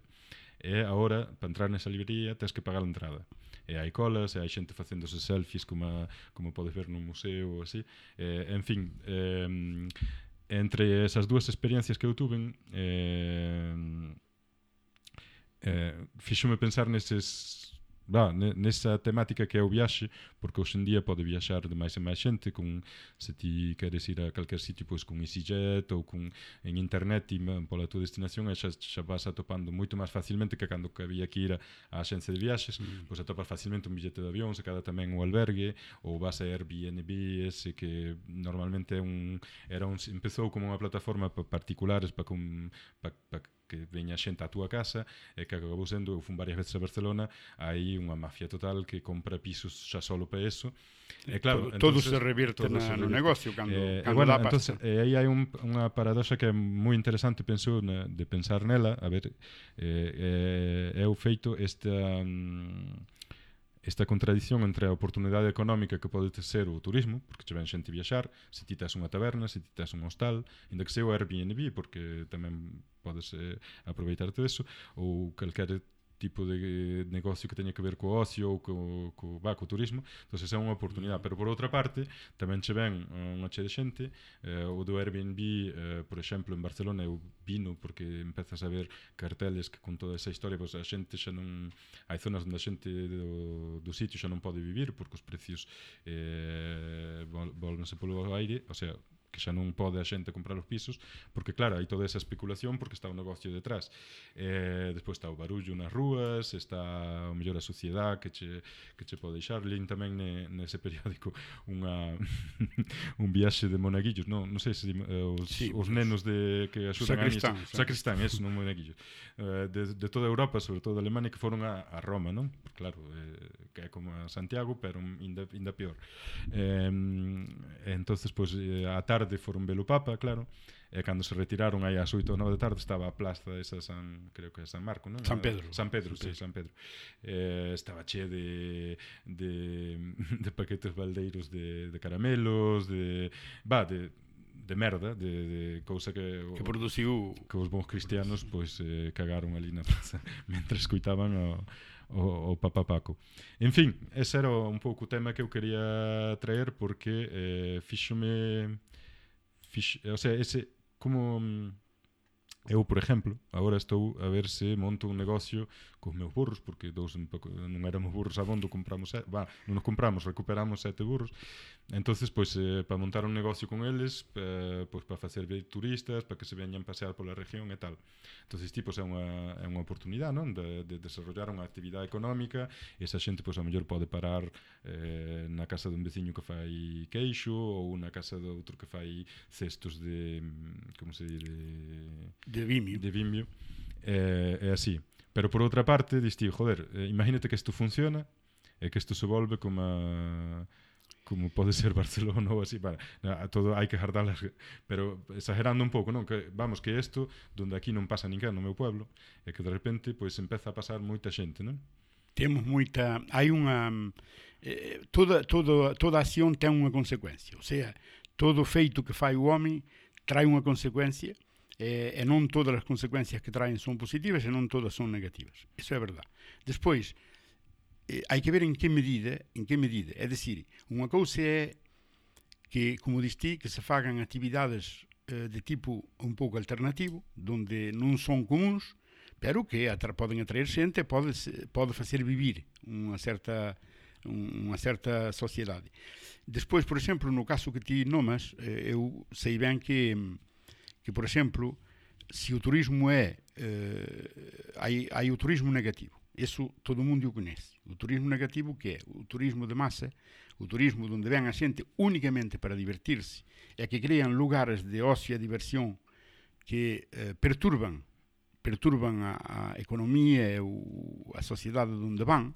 E agora, para entrar nesa librería, tens que pagar a entrada. E hai colas, e hai xente facéndose selfies como, a, como podes ver nun museo, así. E, en fin, eh, entre esas dúas experiencias que eu tuven eh, eh, fixome pensar neses lá, nesa temática que é o viaxe, porque hoxe en día pode viaxar de máis e máis xente, con, se ti queres ir a calquer sitio, pois con EasyJet ou con, en internet e pola tua destinación, xa, xa vas atopando moito máis facilmente que cando que había que ir a, a axencia de viaxes, mm. pois atopas facilmente un billete de avión, se cada tamén o albergue, ou vas a Airbnb, ese que normalmente é un, era un, empezou como unha plataforma para particulares, para, com, para, para que veña xente á túa casa e que acabou sendo, eu fun varias veces a Barcelona hai unha mafia total que compra pisos xa solo para eso e claro, todo, entonces, todo se revirte todo na, se revirte. no negocio cando, eh, cando bueno, dá entonces, eh, aí hai un, unha paradoxa que é moi interesante penso na, de pensar nela a ver eh, eh, eu feito esta um, esta contradición entre a oportunidade económica que pode ser o turismo, porque che ven xente viaxar, se ti tes unha taberna, se ti tes un hostal, inda que sea o Airbnb, porque tamén podes eh, aproveitarte deso, ou calquera tipo de eh, negocio que teña que ver co ocio ou co, co, va, co turismo, entón esa é unha oportunidade. Mm. Pero por outra parte, tamén che ven unha che de xente, eh, o do Airbnb, eh, por exemplo, en Barcelona, eu vino porque empezas a ver carteles que con toda esa historia, pois a xente xa non... Hai zonas onde a xente do, do sitio xa non pode vivir porque os precios eh, vol, volvense polo aire, o sea, que xa non pode a xente comprar os pisos, porque claro, hai toda esa especulación porque está o negocio detrás. Eh, despois está o barullo nas rúas, está o mellor a sociedade que che, que che pode deixar. Lín tamén ne, nese periódico unha un viaxe de monaguillos, non, non sei se eh, os, sí, os nenos de que axudan sacristán, a Anis, sacristán, eso, non monaguillos. Eh, de, de toda Europa, sobre todo de Alemania, que foron a, a Roma, non? Claro, eh, que é como a Santiago, pero ainda, ainda peor. Eh, entonces, pois, pues, eh, a tarde tarde foron ver o Papa, claro. E cando se retiraron aí ás 8 ou 9 da tarde estaba a plaza esa San, creo que é San Marco, non? San Pedro. San Pedro, sí, sí San Pedro. Eh, estaba che de, de, de paquetes baldeiros de, de caramelos, de... Va, de, de merda, de, de cousa que que produciu que os bons cristianos pois eh, cagaron ali na praza mentre escoitaban o, o, o Papa Paco. En fin, ese era un pouco o tema que eu quería traer porque eh, fíxome o sea, ese como mm, Eu, por exemplo, agora estou a ver se monto un negocio cos meus burros, porque dous non éramos burros abondo, compramos, sete, va, non nos compramos, recuperamos sete burros. Entonces, pois, eh, para montar un negocio con eles, eh, pois para facer ver turistas, para que se veñan pasear pola región e tal. Entonces, tipo, é unha, é unha oportunidade, non? De, de desarrollar unha actividade económica, e esa xente, pois, a mellor pode parar eh, na casa dun veciño que fai queixo, ou na casa do outro que fai cestos de, mm, como se di, de De Vimeo. De Vimeo. Eh, é así. Pero por outra parte, distí, joder, eh, imagínate que isto funciona e que isto se volve como a, como pode ser Barcelona ou así, para, a todo hai que jardalas, pero exagerando un pouco, non? Que, vamos, que isto, donde aquí non pasa ninguén no meu pueblo, é que de repente, pois, empeza a pasar moita xente, non? Temos moita... Hai unha... Eh, toda, toda, toda acción ten unha consecuencia, ou sea, todo feito que fai o home trae unha consecuencia, eh, e non todas as consecuencias que traen son positivas e non todas son negativas. Iso é verdade. Despois, eh, hai que ver en que medida, en que medida. É dicir, unha cousa é que, como diste, que se fagan actividades eh, de tipo un pouco alternativo, donde non son comuns, pero que atra, poden atraer xente pode, pode facer vivir unha certa unha certa sociedade. Despois, por exemplo, no caso que ti nomas, eh, eu sei ben que que, por exemplo, se o turismo é eh, hai, hai o turismo negativo. Eso todo mundo o coñece. O turismo negativo que é o turismo de masa o turismo onde ven a xente únicamente para divertirse e que crean lugares de ocio e diversión que eh, perturban perturban a, a economía e a sociedade onde van.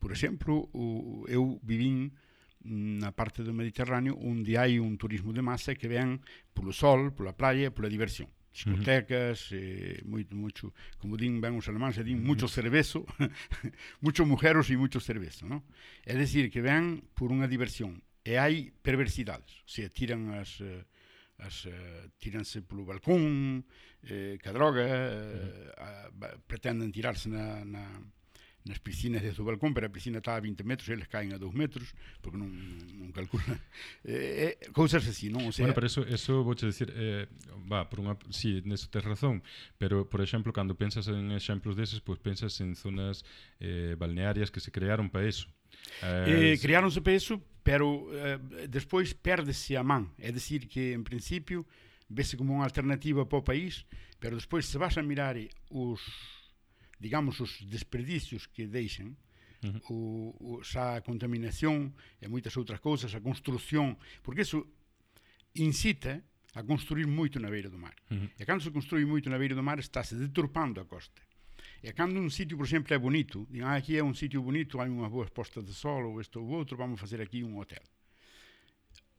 Por exemplo o, eu vivín Mm, na parte do Mediterráneo onde hai un turismo de masa que ven polo sol, pola praia, pola diversión discotecas, uh -huh. eh, moito, moito, como din ben os alemáns, din uh moito cervezo, moito mujeros e moito cervezo, no? É dicir, que ven por unha diversión, e hai perversidades, se tiran as... Eh, as eh, uh, tiranse polo balcón, eh, que eh, a droga, uh -huh. a, a, pretenden tirarse na, na, nas piscinas desde o balcón, pero a piscina está a 20 metros, eles caen a 2 metros, porque non, non calculan. Eh, eh, cousas así, non? O sea, bueno, pero eso, eso vou te decir, eh, va, por unha, sí, neso tes razón, pero, por exemplo, cando pensas en exemplos deses, pois pues pensas en zonas eh, balnearias que se crearon para eso. Eh, eh, crearonse para eso, pero eh, despois perdese a man. É dicir que, en principio, vese como unha alternativa para o país, pero despois se vas a mirar os digamos, os desperdicios que deixan, Uh -huh. o, o, xa a contaminación e moitas outras cousas, a construción, porque eso incita a construir moito na beira do mar. Uh -huh. E cando se construí moito na beira do mar, estáse deturpando a costa. E cando un sitio, por exemplo, é bonito, digan, ah, aquí é un sitio bonito, hai unhas boas postas de sol ou isto ou outro, vamos facer aquí un hotel.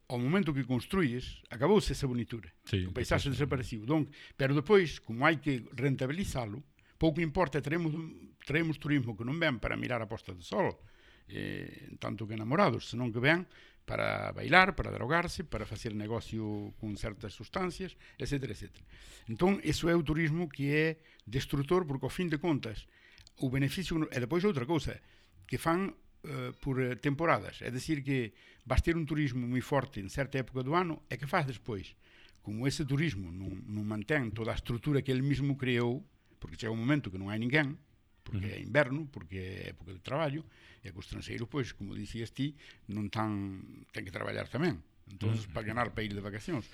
Ao momento que construíes, acabouse esa bonitura. Sí, o paisaxe desapareceu. Don, pero depois, como hai que rentabilizalo, pouco importa, traemos, traemos turismo que non ven para mirar a posta de sol, eh, tanto que enamorados, senón que ven para bailar, para drogarse, para facer negocio con certas sustancias, etc. etc. Entón, iso é o turismo que é destructor, porque ao fin de contas, o beneficio... E depois outra cousa, que fan uh, por temporadas, é dicir que vas ter un turismo moi forte en certa época do ano, e que faz despois? Como ese turismo non, non mantén toda a estrutura que ele mesmo creou, porque chega un momento que non hai ninguén, porque é inverno, porque é época de traballo, e que os transeiros, pois, como dicías ti, non tan ten que traballar tamén entón, mm. para ganar para ir de vacacións.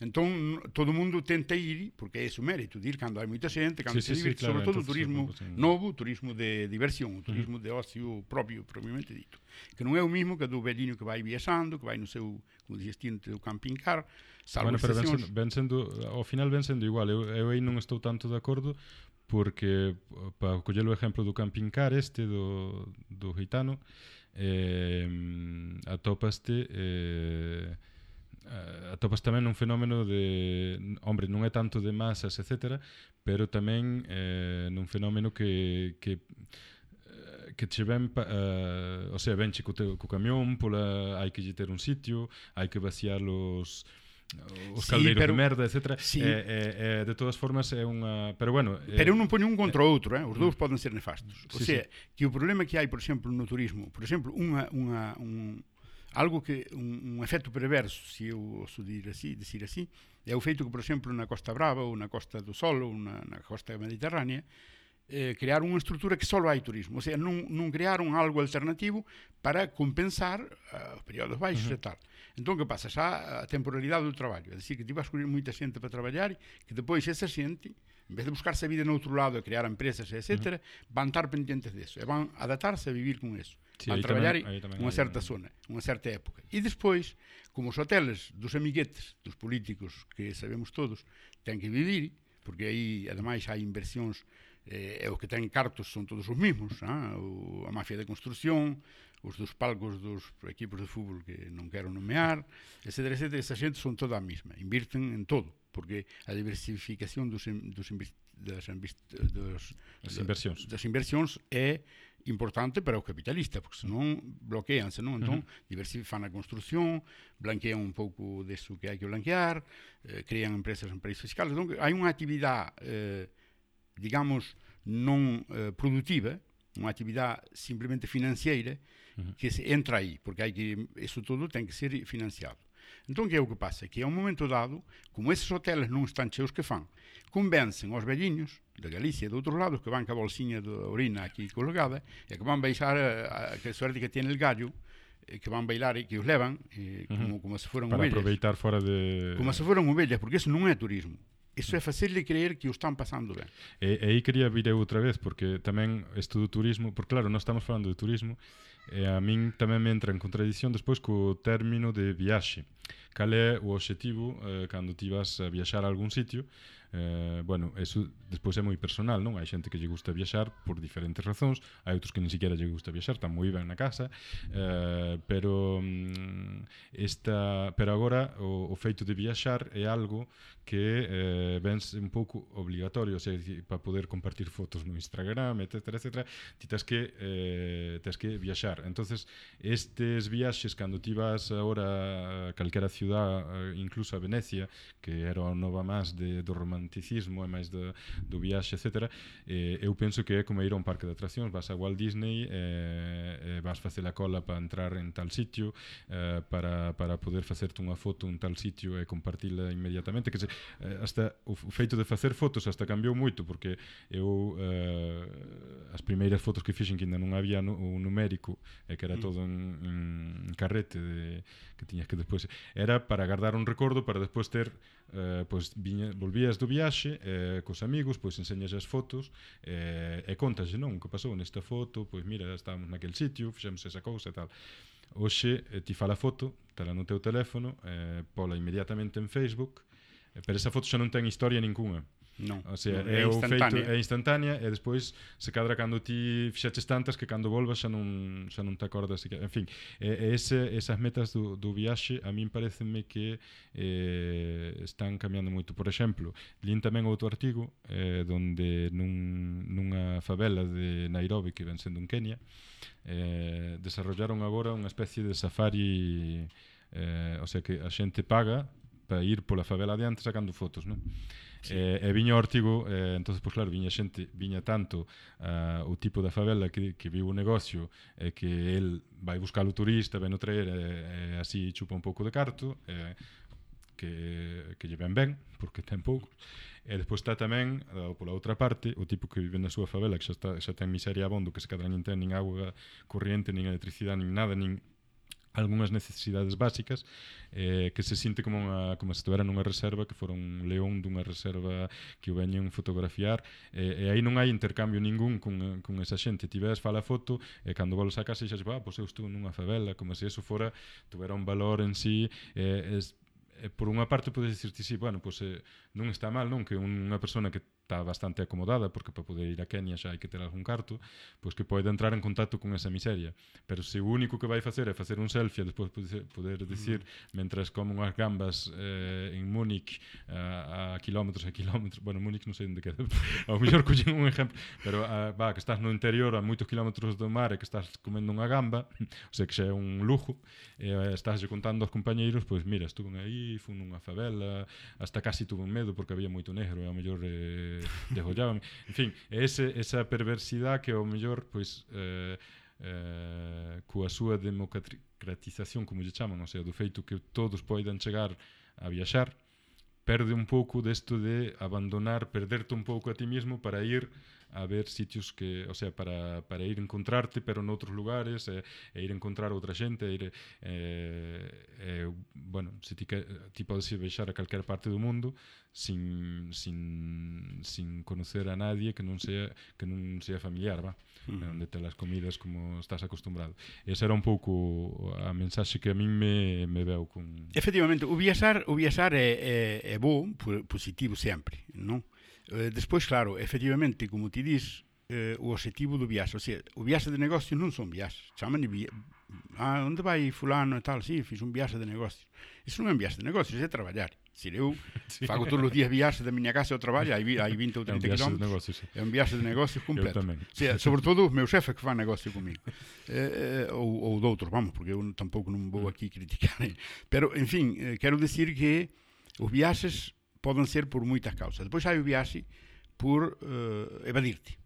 Entón, todo o mundo tenta ir, porque é o mérito, de ir cando hai moita xente, cando sí, se sí, divirte, sí, claro, sobre todo o turismo sí, novo, turismo de diversión, o turismo mm. de ocio propio, propiamente dito. Que non é o mismo que do velhinho que vai viaxando, que vai no seu, como dixes ti, no camping car, salvo bueno, pero estacións. ben, sendo, ben sendo, ao final ben sendo igual, eu, eu aí non estou tanto de acordo, porque, para coller o exemplo do camping car este, do, do Gitano, Ehm, eh, atopaste eh, atopas tamén un fenómeno de hombre, non é tanto de masas, etc pero tamén eh, nun fenómeno que, que eh, que che ven uh, o sea, venche co, co camión pola, hai que lle ter un sitio hai que vaciar os, os sí, caldeiros pero, de merda, etc. Sí. Eh, eh, eh, de todas formas é unha, pero bueno, eh, Pero eu non poño un contra o eh, outro, eh? os dous mm. poden ser nefastos. O sí, sea, sí. que o problema que hai, por exemplo, no turismo, por exemplo, unha unha un algo que un, un efecto perverso, se eu oso dir así, decir así, é o feito que, por exemplo, na Costa Brava ou na Costa do Sol ou na, na Costa Mediterránea, eh, crear unha estrutura que só hai turismo, O sea, non, non crearon algo alternativo para compensar uh, os períodos baixos uh -huh. e tal. Então o que passa? Já a temporalidade do trabalho, é dizer, que tive a escolher muita gente para trabalhar, que depois essa gente, em vez de buscar-se a vida no outro lado, a criar empresas, etc., vão estar pendentes disso, e vão adaptar-se a viver com isso. Sim, a trabalhar em uma certa zona, uma certa época. E depois, como os hotéis dos amiguetes, dos políticos, que sabemos todos, têm que viver, porque aí, ademais, há inversións eh, é, o que tem cartos são todos os mesmos, ah, o, a máfia da construção, os dos palcos dos equipos de fútbol que non quero nomear, etc, etc, esa xente son toda a mesma, invirten en todo, porque a diversificación dos, dos, das, dos, das inversións. das inversións é importante para o capitalista, porque senón bloquean, senón, entón, uh -huh. diversifican a construción, blanquean un pouco deso que hai que blanquear, eh, crean empresas en países fiscales, entón, hai unha actividade eh, digamos, non eh, produtiva, uma atividade simplesmente financeira uhum. que entra aí, porque aí que, isso tudo tem que ser financiado. Então, o que é o que passa? Que a um momento dado, como esses hotéis não estão cheios que fazem, convencem os velhinhos da Galícia e de outros lados que vão com a bolsinha de urina aqui colocada e que vão beijar eh, a, a, a sorte que tem o galho eh, que vão bailar e que os levam, e, eh, uhum. como, como se foram Para aproveitar fora de... Como se foram ovelhas, porque isso não é turismo. Iso é facerle creer que o están pasando ben. E, e aí quería vir eu outra vez, porque tamén estudo turismo, porque claro, non estamos falando de turismo, E a min tamén me entra en contradición despois co término de viaxe. Cal é o obxectivo eh, cando ti vas a viaxar a algún sitio? Eh, bueno, eso despois é moi personal, non? Hai xente que lle gusta viaxar por diferentes razóns, hai outros que ni siquiera lle gusta viaxar, están moi ben na casa, eh, pero mm, esta, pero agora o, o feito de viaxar é algo que eh, vens un pouco obligatorio, o sea, para poder compartir fotos no Instagram, etc, etc, ti tens que eh, tens que viaxar viaxar. Entonces, estes viaxes cando ti vas agora a calquera ciudad, eh, incluso a Venecia, que era a nova máis de, do romanticismo e máis do, do viaxe, etc. Eh, eu penso que é como ir a un parque de atraccións, vas a Walt Disney, eh, eh, vas facer a cola para entrar en tal sitio, eh, para, para poder facerte unha foto un tal sitio e compartila inmediatamente. Que se, eh, hasta o feito de facer fotos hasta cambiou moito, porque eu eh, as primeiras fotos que fixen que ainda non había no, o numérico e que era mm. todo en, en carrete de, que tiñas que despois era para guardar un recordo para despois ter eh, pois viña, volvías do viaxe eh, cos amigos, pois enseñas as fotos eh, e contas, non, que pasou nesta foto pois mira, estábamos naquel sitio fixemos esa cousa e tal Oxe, eh, ti fala a foto, tala no teu teléfono, eh, pola inmediatamente en Facebook, eh, pero esa foto xa non ten historia ninguna. Non. O sea, non, é, é o feito é instantánea e despois se cadra cando ti fixaches tantas que cando volvas xa non xa non te acordas que, en fin, e, ese, esas metas do, do viaxe a min pareceme que eh, están cambiando moito. Por exemplo, lín tamén outro artigo eh, donde nun, nunha favela de Nairobi que ven sendo en Kenia eh, desarrollaron agora unha especie de safari eh, o sea que a xente paga para ir pola favela adiante sacando fotos, non? Sí. E, e viña Órtigo, eh, entonces pois claro, viña xente, viña tanto uh, o tipo da favela que, que vive o negocio e que el vai buscar o turista, ven o traer e, eh, así chupa un pouco de carto eh, que, que lle ven ben, porque ten pouco. E despois está tamén, eh, pola outra parte, o tipo que vive na súa favela, que xa, está, xa ten miseria abondo, que se cadra nin ten nin agua corriente, nin electricidade, nin nada, nin algunhas necesidades básicas eh, que se sinte como, unha, como se estivera nunha reserva que fora un león dunha reserva que o veñen fotografiar eh, e aí non hai intercambio ningún con, con esa xente tiveres fala foto e eh, cando volves a casa dixas, ah, pois eu estou nunha favela como se eso fora, tuvera un valor en sí eh, es, por unha parte podes dicirte, sí, bueno, pois, eh, non está mal, non? Que unha persona que está bastante acomodada, porque para poder ir a Kenia xa hai que ter algún carto, pois que pode entrar en contacto con esa miseria. Pero se o único que vai facer é facer un selfie e despois poder dicir, mm. mentras como unhas gambas eh, en Múnich eh, a, a kilómetros a kilómetros, bueno, Múnich non sei onde queda, ao mellor collen un exemplo, pero a, va, que estás no interior a moitos kilómetros do mar e que estás comendo unha gamba, o sea, que xa é un lujo, e eh, estás contando aos compañeiros, pois mira, estuve aí, fun nunha favela, hasta casi tuve un medo porque había moito negro, e ao mellor eh, Eh, que. En fin, ese, esa perversidade que ao mellor pois eh, eh, coa súa democratización, como lle chaman, ou sea, do feito que todos poidan chegar a viaxar, perde un pouco desto de abandonar, perderte un pouco a ti mismo para ir a ver sitios que, o sea, para, para ir encontrarte, pero noutros lugares, e, e ir encontrar outra xente, e ir, eh, eh, bueno, se ti, que, ti podes ir veixar a calquer parte do mundo sin, sin, sin conocer a nadie que non sea que non sea familiar, va, mm. onde te las comidas como estás acostumbrado. Esa era un pouco a mensaxe que a min me, me veu con... Efectivamente, o viaxar, o viaxar é, é, é bo, positivo sempre, non? Eh, despois, claro, efectivamente, como ti dis, eh, o objetivo do viaxe, o sea, o viaxe de negocio non son viaxes, chaman de vi ah, onde vai fulano e tal, sí, fiz un viaxe de negocio. Iso non é un viaxe de negocio, é traballar. Se eu sí. fago todos os días viaxes da miña casa ao traballo, hai, hai 20 ou 30 é km. É un viaxe de negocios completo. O sea, sobre todo os meus xefes que fan negocio comigo. Eh, eh, ou, ou doutros, vamos, porque eu tampouco non vou aquí criticar. Eh. Pero, en fin, eh, quero decir que os viaxes poden ser por moitas causas. Depois hai o viaxe por uh, evadirte.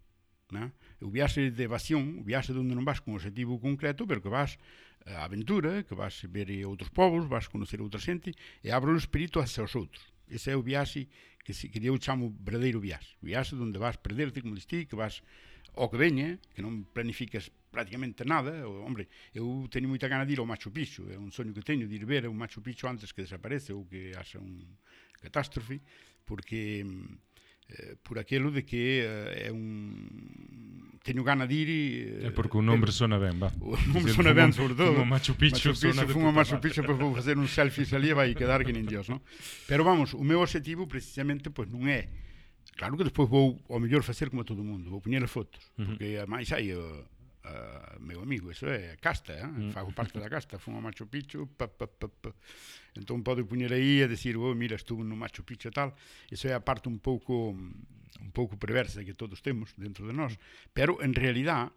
Né? O viaxe de evasión, o viaxe onde non vas con un objetivo concreto, pero que vas a aventura, que vas ver outros povos, vas conocer outra xente, e abre o espírito hacia os outros. Ese é o viaxe que, se, que eu chamo verdadeiro viaxe. O viaxe onde vas perderte, como distí, que vas ao que veña, que non planificas prácticamente nada, o, hombre, eu teño moita gana de ir ao Machu Picchu, é un soño que teño de ir ver o Machu Picchu antes que desaparece ou que haxa un catástrofe, porque eh, por aquilo de que eh, é un teño gana de ir e, eh, é porque o nome sona ben, va. O nome sona ben sobre todo. Como Machu Picchu, Machu Picchu fumo Machu Picchu, pois vou facer un selfie ali e vai quedar que nin Dios, non? Pero vamos, o meu objetivo precisamente pois non é Claro que despois vou ao mellor facer como todo mundo, vou poñer as fotos, uh -huh. porque máis hai uh, Uh, meu amigo, iso é casta, eh? mm. fago parte da casta, fun ao Machu Picchu, pa, pa, pa, pa. entón podo puñer aí e decir, oh, mira, estuve no Machu Picchu e tal, iso é a parte un pouco un pouco perversa que todos temos dentro de nós, pero en realidad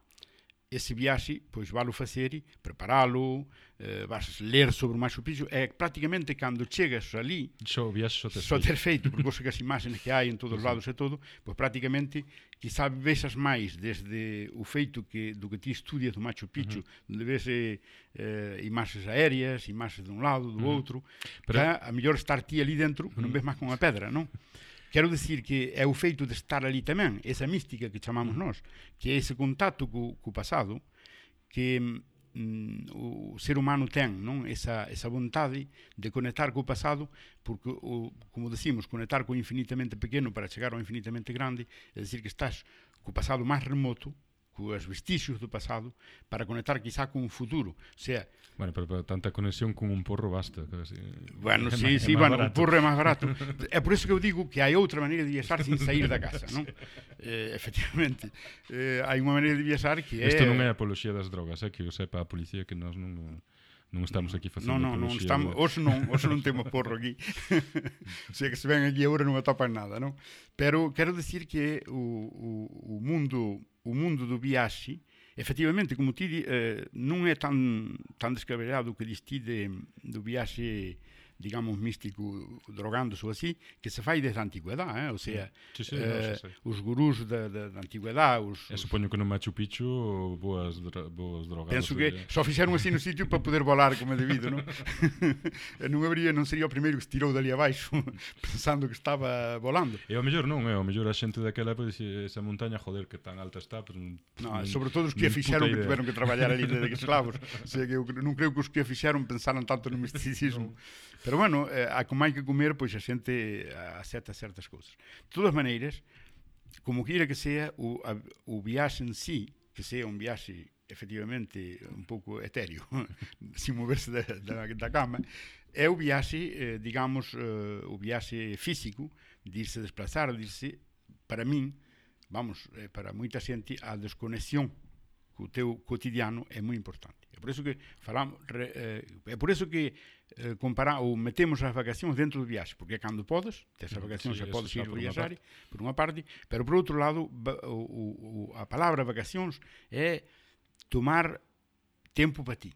ese viaxe, pois valo facer, preparalo, eh, vas ler sobre o Machu Picchu, e prácticamente cando chegas ali, xo, viaxe, xo, ter, xo ter feito, porque vos que as imaxes que hai en todos os lados e todo, pois prácticamente quizá vexas máis desde o feito que do que ti estudias do Machu Picchu, uh -huh. onde ves eh, eh, imaxes aéreas, imaxes dun lado, do uh -huh. outro, Pero... a mellor estar ti ali dentro, uh -huh. non ves máis con a pedra, non? Quero dicir que é o feito de estar ali tamén, esa mística que chamamos nós, que é ese contacto co, co pasado, que mm, o ser humano ten non? Esa, esa vontade de conectar co pasado porque, o, como decimos, conectar co infinitamente pequeno para chegar ao infinitamente grande é dicir que estás co pasado máis remoto cos vestixios do pasado para conectar quizá con o futuro. O sea, bueno, pero, pero tanta conexión con un porro basta. Casi. Bueno, é sí, sí, bueno, un porro é máis barato. é por isso que eu digo que hai outra maneira de viaxar sin sair da casa, non? Eh, efectivamente, eh, hai unha maneira de viaxar que é... Isto non é apoloxía das drogas, é que o sepa a policía que nós non... Non estamos aquí facendo non, non, non estamos, hoxe non, hoxe non temos porro aquí. o sea que se ven aquí agora non atopan nada, non? Pero quero decir que o, o, o mundo o mundo do viaxe, efectivamente, como ti eh, non é tan, tan descabellado o que dis ti de, do viaxe digamos, místico drogándose ou así, que se fai desde a antigüedade, eh? ou sea, sí, sí, eh, no, os gurús da, da, da antigüedade... Os, Eu os... supoño que no Machu Picchu boas, boas drogas... Penso que só fixeron así no sitio para poder volar como é debido, non? non habría, non sería o primeiro que se tirou dali abaixo pensando que estaba volando. E ao mellor non, eh, é, ao mellor a xente daquela pois, esa montaña, joder, que tan alta está, pero non, no, sobre todo os que a fixeron que tiveron que traballar ali desde esclavos. o sea, que eu non creo que os que a fixeron pensaran tanto no misticismo. Pero bueno, eh, a como hai que comer, pois a xente eh, acepta certas cousas. De todas maneiras, como queira que sea, o, a, o viaxe en sí, que sea un viaxe efectivamente un pouco etéreo, sin moverse da, da, da cama, é o viaxe, eh, digamos, eh, o viaxe físico, de irse desplazar, de irse, para min, vamos, eh, para moita xente, a desconexión co teu cotidiano é moi importante. É por iso que falamos, re, eh, é por iso que comparar ou metemos as vacacións dentro do viaxe, porque cando podes, tes as vacacións sí, e podes ir viaxar por unha parte, pero por outro lado, o, o, a palabra vacacións é tomar tempo para ti.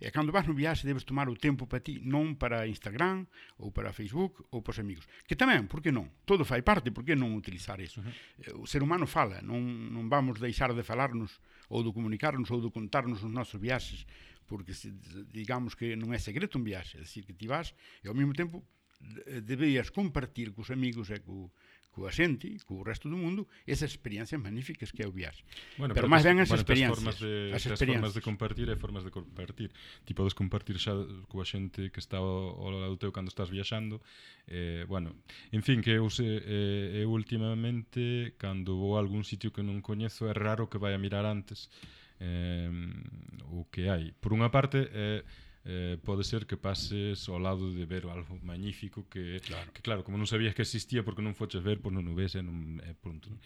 E cando vas no viaxe debes tomar o tempo para ti, non para Instagram, ou para Facebook, ou para os amigos. Que tamén, por que non? Todo fai parte, por que non utilizar eso? Uh -huh. O ser humano fala, non, non vamos deixar de falarnos, ou de comunicarnos, ou de contarnos os nosos viaxes, porque se, digamos que non é secreto un viaxe, é dicir que ti vas e ao mesmo tempo eh, deberías compartir cos amigos e co, coa xente, co resto do mundo, esas experiencias magníficas que é o viaxe. Bueno, pero, pero máis ben as bueno, experiencias. Formas de, as experiencias. formas de compartir e formas de compartir. Ti podes compartir xa coa xente que está ao, ao lado teu cando estás viaxando. Eh, bueno, en fin, que eu, se, eh, eu últimamente, cando vou a algún sitio que non coñezo, é raro que vai a mirar antes eh, o que hai. Por unha parte, eh, eh, pode ser que pases ao lado de ver algo magnífico que claro. que claro, como non sabías que existía porque non foches ver, pois non o ves e non é eh, pronto. Non?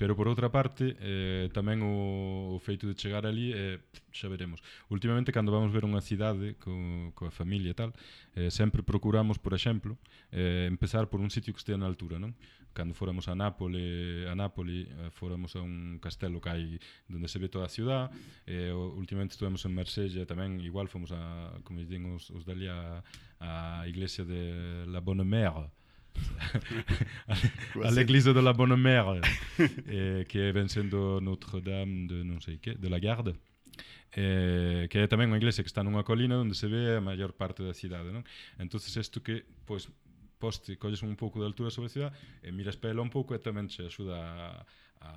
Pero por outra parte, eh, tamén o, o feito de chegar ali, eh, xa veremos. Últimamente, cando vamos ver unha cidade co, coa familia e tal, eh, sempre procuramos, por exemplo, eh, empezar por un sitio que estea na altura, non? Cando fóramos a Nápoles, a Nápoli, eh, fóramos a un castelo que hai donde se ve toda a ciudad, eh, últimamente estuvemos en Marsella tamén, igual fomos a, como dicen os, os dali, a, a iglesia de la Bonne Mère, all'Eglise della Bonne Mère, eh, que ven sendo Notre-Dame de non sei que, de la Garde. Eh, que é tamén unha iglesia que está nunha colina onde se ve a maior parte da cidade non? entonces isto que pois, poste, colles un pouco de altura sobre a cidade e miras pela un pouco e tamén te axuda a, a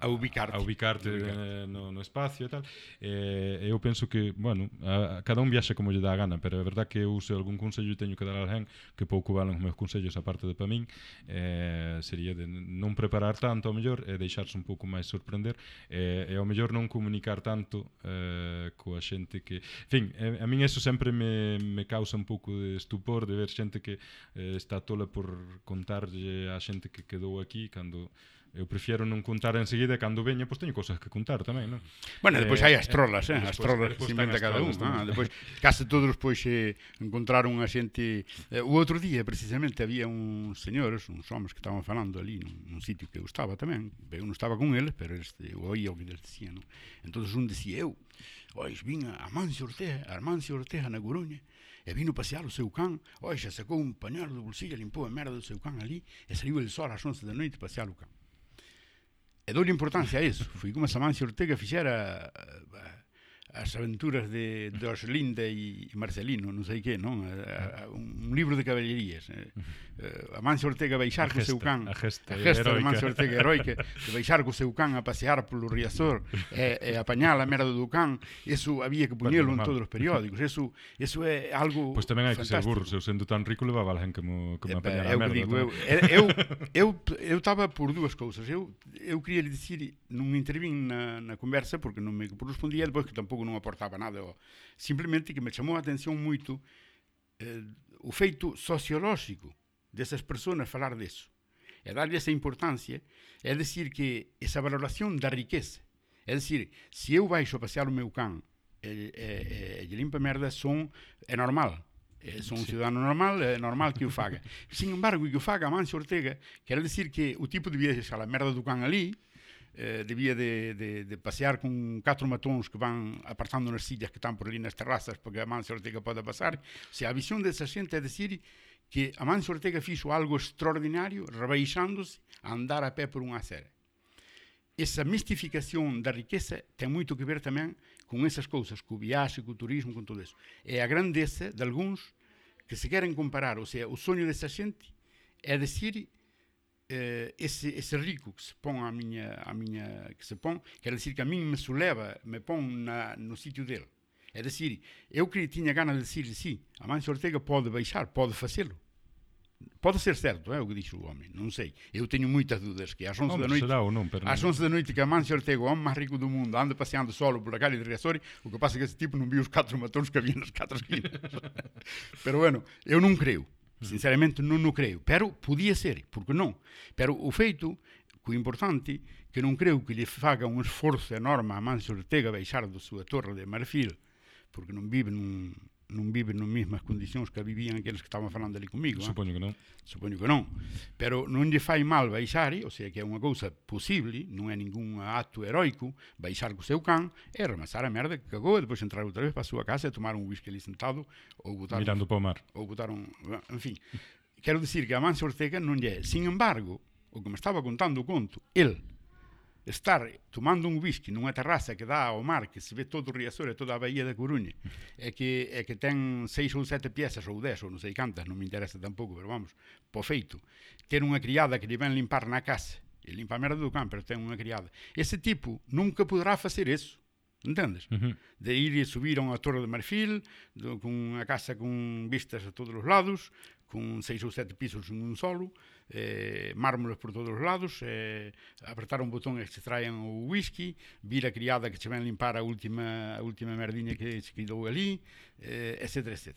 a ubicarte, a ubicarte, ubicarte. Eh, no, no espacio e tal. Eh, eu penso que, bueno, a, a cada un viaxa como lle dá a gana, pero é verdad que eu se algún consello teño que dar a alguén que pouco valen os meus consellos a parte de para min, eh, sería de non preparar tanto ao mellor e eh, deixarse un pouco máis sorprender eh, e ao mellor non comunicar tanto eh, coa xente que... En fin, eh, a min eso sempre me, me causa un pouco de estupor de ver xente que eh, está tola por contarlle a xente que quedou aquí cando Eu prefiro non contar enseguida cando veña, pois teño cousas que contar tamén, non? Bueno, eh, hai as trolas, eh, eh as trolas que inventa cada un, ah, depois case todos pois eh, encontraron a xente eh, o outro día precisamente había uns señores, uns homens que estaban falando ali nun, nun sitio que eu estaba tamén, eu non estaba con eles, pero este, eu oía o que eles dicían, non? Entonces un dicía eu, ois, vin a Mancio Ortega, a Mancio Ortega na Coruña, e vino pasear o seu can, oi, xa sacou un pañal do bolsillo, limpou a merda do seu can ali, e saiu el sol ás 11 da noite pasear o can. É dou-lhe importância a isso. Foi como se a Mâncio Ortega fizera eh, as aventuras de dos Linde e Marcelino, non sei que, non? A, a, un libro de caballerías. Eh? eh a Mancio Ortega baixar co seu can. A gesta, a gesta de Mancio Ortega heroica de baixar co seu can a pasear polo Riazor e, e apañar a merda do can. Eso había que poñelo en todos os periódicos. Eso, eso é algo Pois pues tamén hai que ser burro. Se eu sendo tan rico levaba a que me, que me apañara a merda. Digo, eu, eu, eu, eu, estaba por dúas cousas. Eu, eu queria dicir, non intervín na, na conversa porque non me correspondía, depois que tampouco tampouco non aportaba nada. Simplemente que me chamou a atención moito eh, o feito sociolóxico desas persoas falar deso. E darlle esa importancia, é decir que esa valoración da riqueza. É dicir, se eu baixo a pasear o meu can e, e, e, limpa merda, son, é normal. É, son un cidadano normal, é normal que o faga. Sin embargo, que o faga Mancio Ortega, quer decir que o tipo de deixar a merda do can ali, eh, devia de, de, de passear com quatro matons que vão apartando nas silhas que estão por ali nas terraças porque a Manso Ortega pode passar. Se a visão dessa gente é dizer que a Manso Ortega fez algo extraordinário, rebaixando-se a andar a pé por uma acera. Essa mistificação da riqueza tem muito a ver também com essas coisas, com o viagem, com o turismo, com tudo isso. É a grandeza de alguns que se querem comparar, ou seja, o sonho dessa gente é dizer esse, esse rico que se põe a minha, a minha que se põe, quer dizer que a mim me soleva, me põe na, no sítio dele. É dizer, eu que tinha ganas de dizer sim, a Manso Ortega pode baixar, pode fazê-lo. Pode ser certo, é o que diz o homem, não sei. Eu tenho muitas dúvidas que às 11 não, da noite, não, não, às 11 da noite que a Manso Ortega, o homem mais rico do mundo, anda passeando solo por a calle de Riazori, o que passa é que esse tipo não viu os quatro matões que havia nas quatro esquinas. Pero bueno, eu não creio. Sinceramente non o creo, pero podía ser, porque non? Pero o feito, co importante, que non creo que lle faga un esforzo enorme a Manso Ortega baixar da súa torre de marfil, porque non vive nun, non viven nas mesmas condicións que vivían aqueles que estaban falando ali comigo. Ah. Supoño eh? que non. Supoño que non. Pero non lle fai mal baixar, o sea que é unha cousa posible, non é ningún acto heroico, baixar co seu can e remasar a merda que cagou e depois entrar outra vez para a súa casa e tomar un whisky ali sentado ou botar... Mirando un, para o mar. Ou botar un... En fin, quero dicir que a Manso Ortega non lle é. Sin embargo, o que me estaba contando o conto, el estar tomando un whisky nunha terraza que dá ao mar, que se ve todo o Riazor e toda a Bahía da Coruña, e que, é que ten seis ou sete piezas ou dez, ou non sei cantas, non me interesa tampouco, pero vamos, po feito, ter unha criada que lle ven limpar na casa, e limpa a merda do can, pero ten unha criada. Ese tipo nunca poderá facer eso. Entendes? Uh -huh. De ir e subir a unha torre de marfil, do, con unha casa con vistas a todos os lados, con seis ou sete pisos en un solo, eh, por todos os lados, eh, apertar un botón e se traen o whisky, vir a criada que che ven limpar a última, a última merdiña que se quedou ali, eh, etc, etc.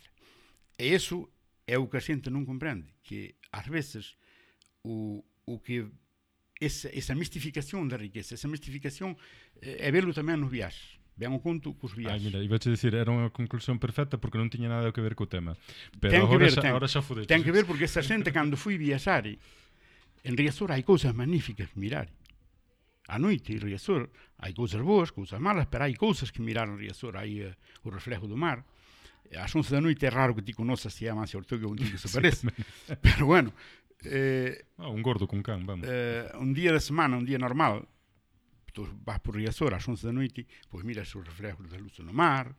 E iso é o que a xente non comprende, que ás veces o, o que esa, esa da riqueza, esa mistificación eh, é velo tamén nos viaxes Ben o conto cos viaxes. Ai, mira, iba a dicir, era unha conclusión perfecta porque non tiña nada que ver co tema. Pero ten agora, ver, xa, ten, agora xa fudeches. Ten que ver porque esa xente cando fui viaxar en Riazor hai cousas magníficas que mirar. A noite en Riazor hai cousas boas, cousas malas, pero hai cousas que mirar en Riazor, hai uh, o reflejo do mar. Ás 11 da noite é raro que ti conoces se llama Ortega un tío que se parece. pero bueno, eh, ah, un gordo con can, vamos. Eh, un día de semana, un día normal, tu vas por Riazor ás 11 da noite, pois miras os reflejos da luz no mar,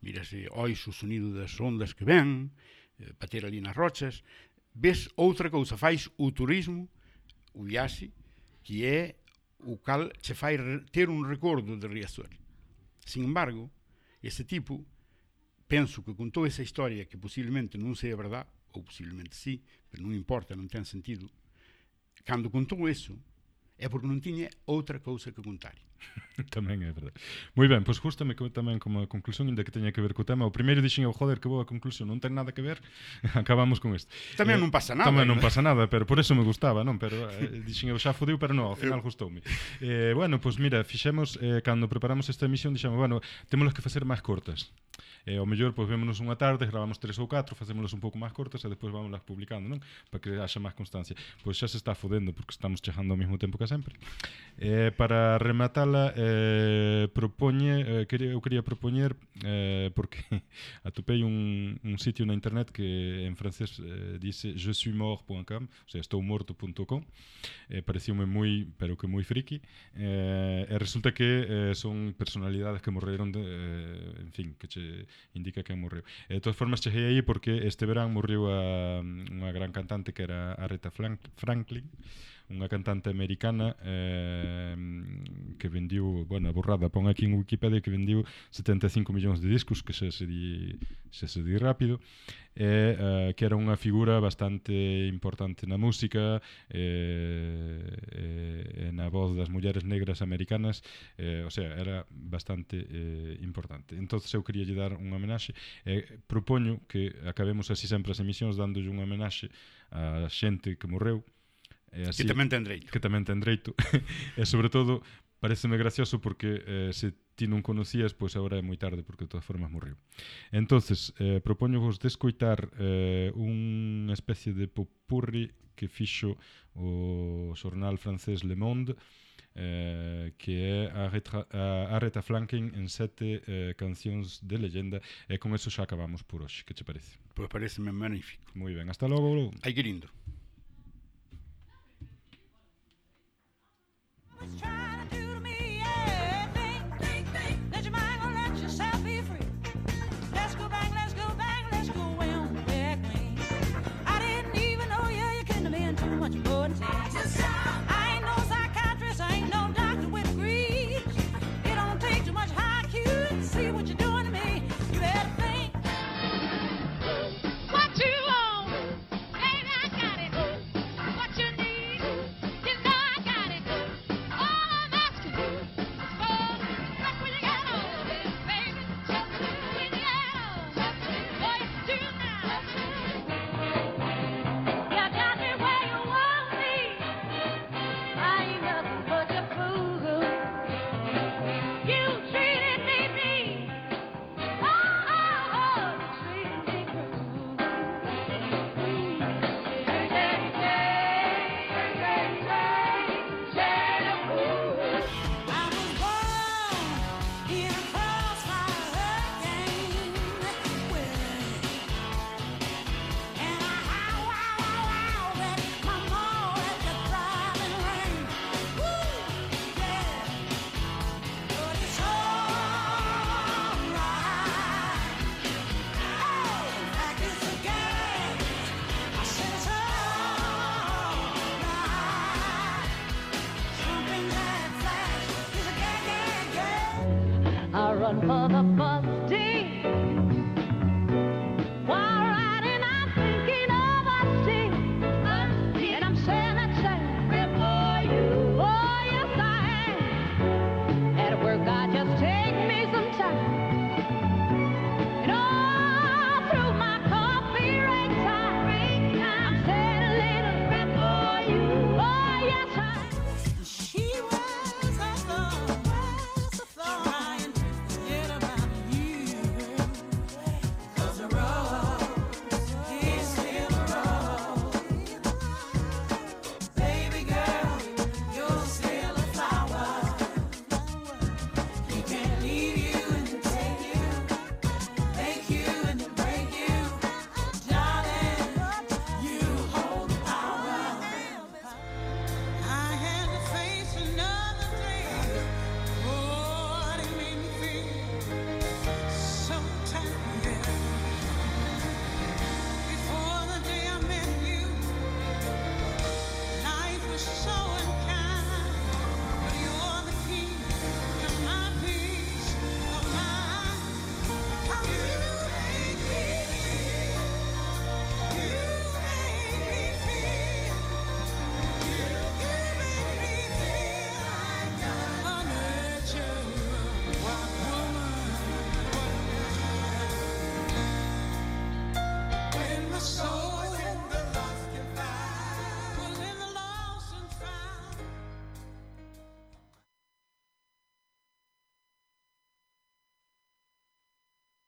miras e ois o sonido das ondas que ven, eh, bater ali nas rochas, ves outra cousa, fais o turismo, o viaxe, que é o cal che fai ter un recordo de Riazor. Sin embargo, ese tipo, penso que contou esa historia que posiblemente non seja verdade, ou posiblemente sí, pero non importa, non ten sentido, cando contou eso, é porque non tiña outra cousa que contar. tamén é verdade. Moi ben, pois justame que tamén como a conclusión inda que teña que ver co tema. O primeiro dixen eu, joder que boa conclusión, non ten nada que ver. Acabamos con este. Tamén eh, non pasa nada. Tamén non eh. pasa nada, pero por eso me gustaba, non? Pero eh, dixen eu xa fodiu, pero non, ao final gustoume. Eh, bueno, pois mira, fixemos eh, cando preparamos esta emisión dixemos, bueno, temos que facer máis cortas. E ao mellor, pois, vémonos unha tarde, gravamos tres ou catro, facémonos un pouco máis cortas e despois vamos publicando, non? Para que haxa máis constancia. Pois xa se está fodendo, porque estamos chegando ao mesmo tempo que sempre. Eh, para rematala, eh, propoñe, eh, quería, eu quería propoñer, eh, porque atopei un, un sitio na internet que en francés eh, dice je suis mort.com, ou sea, estou morto.com, eh, pareceume moi, pero que moi friki, eh, e resulta que eh, son personalidades que morreron, de, eh, en fin, que che indica que morreu. E, de todas formas, cheguei aí porque este verán morreu a, mm, unha gran cantante que era Aretha Franklin, unha cantante americana eh, que vendiu, bueno, borrada, pon aquí en Wikipedia que vendiu 75 millóns de discos, que se se di, se se di rápido, e eh, que era unha figura bastante importante na música eh, eh, na voz das mulleres negras americanas, eh, o sea, era bastante eh, importante. Entonces eu queria lle dar unha homenaxe, eh, propoño que acabemos así sempre as emisións dándolle unha homenaxe a xente que morreu, E así, que tamén ten dereito. Que tamén ten dereito. e sobre todo, pareceme gracioso porque eh, se ti non conocías, pois agora é moi tarde porque de todas formas morreu. Entonces, eh, propoño vos descoitar eh, unha especie de popurri que fixo o xornal francés Le Monde eh, que é a, retra, a, Flanking en sete eh, cancións de leyenda e con eso xa acabamos por hoxe, que che parece? Pois pues pareceme magnífico. Moi ben, hasta logo. Ai, que lindo.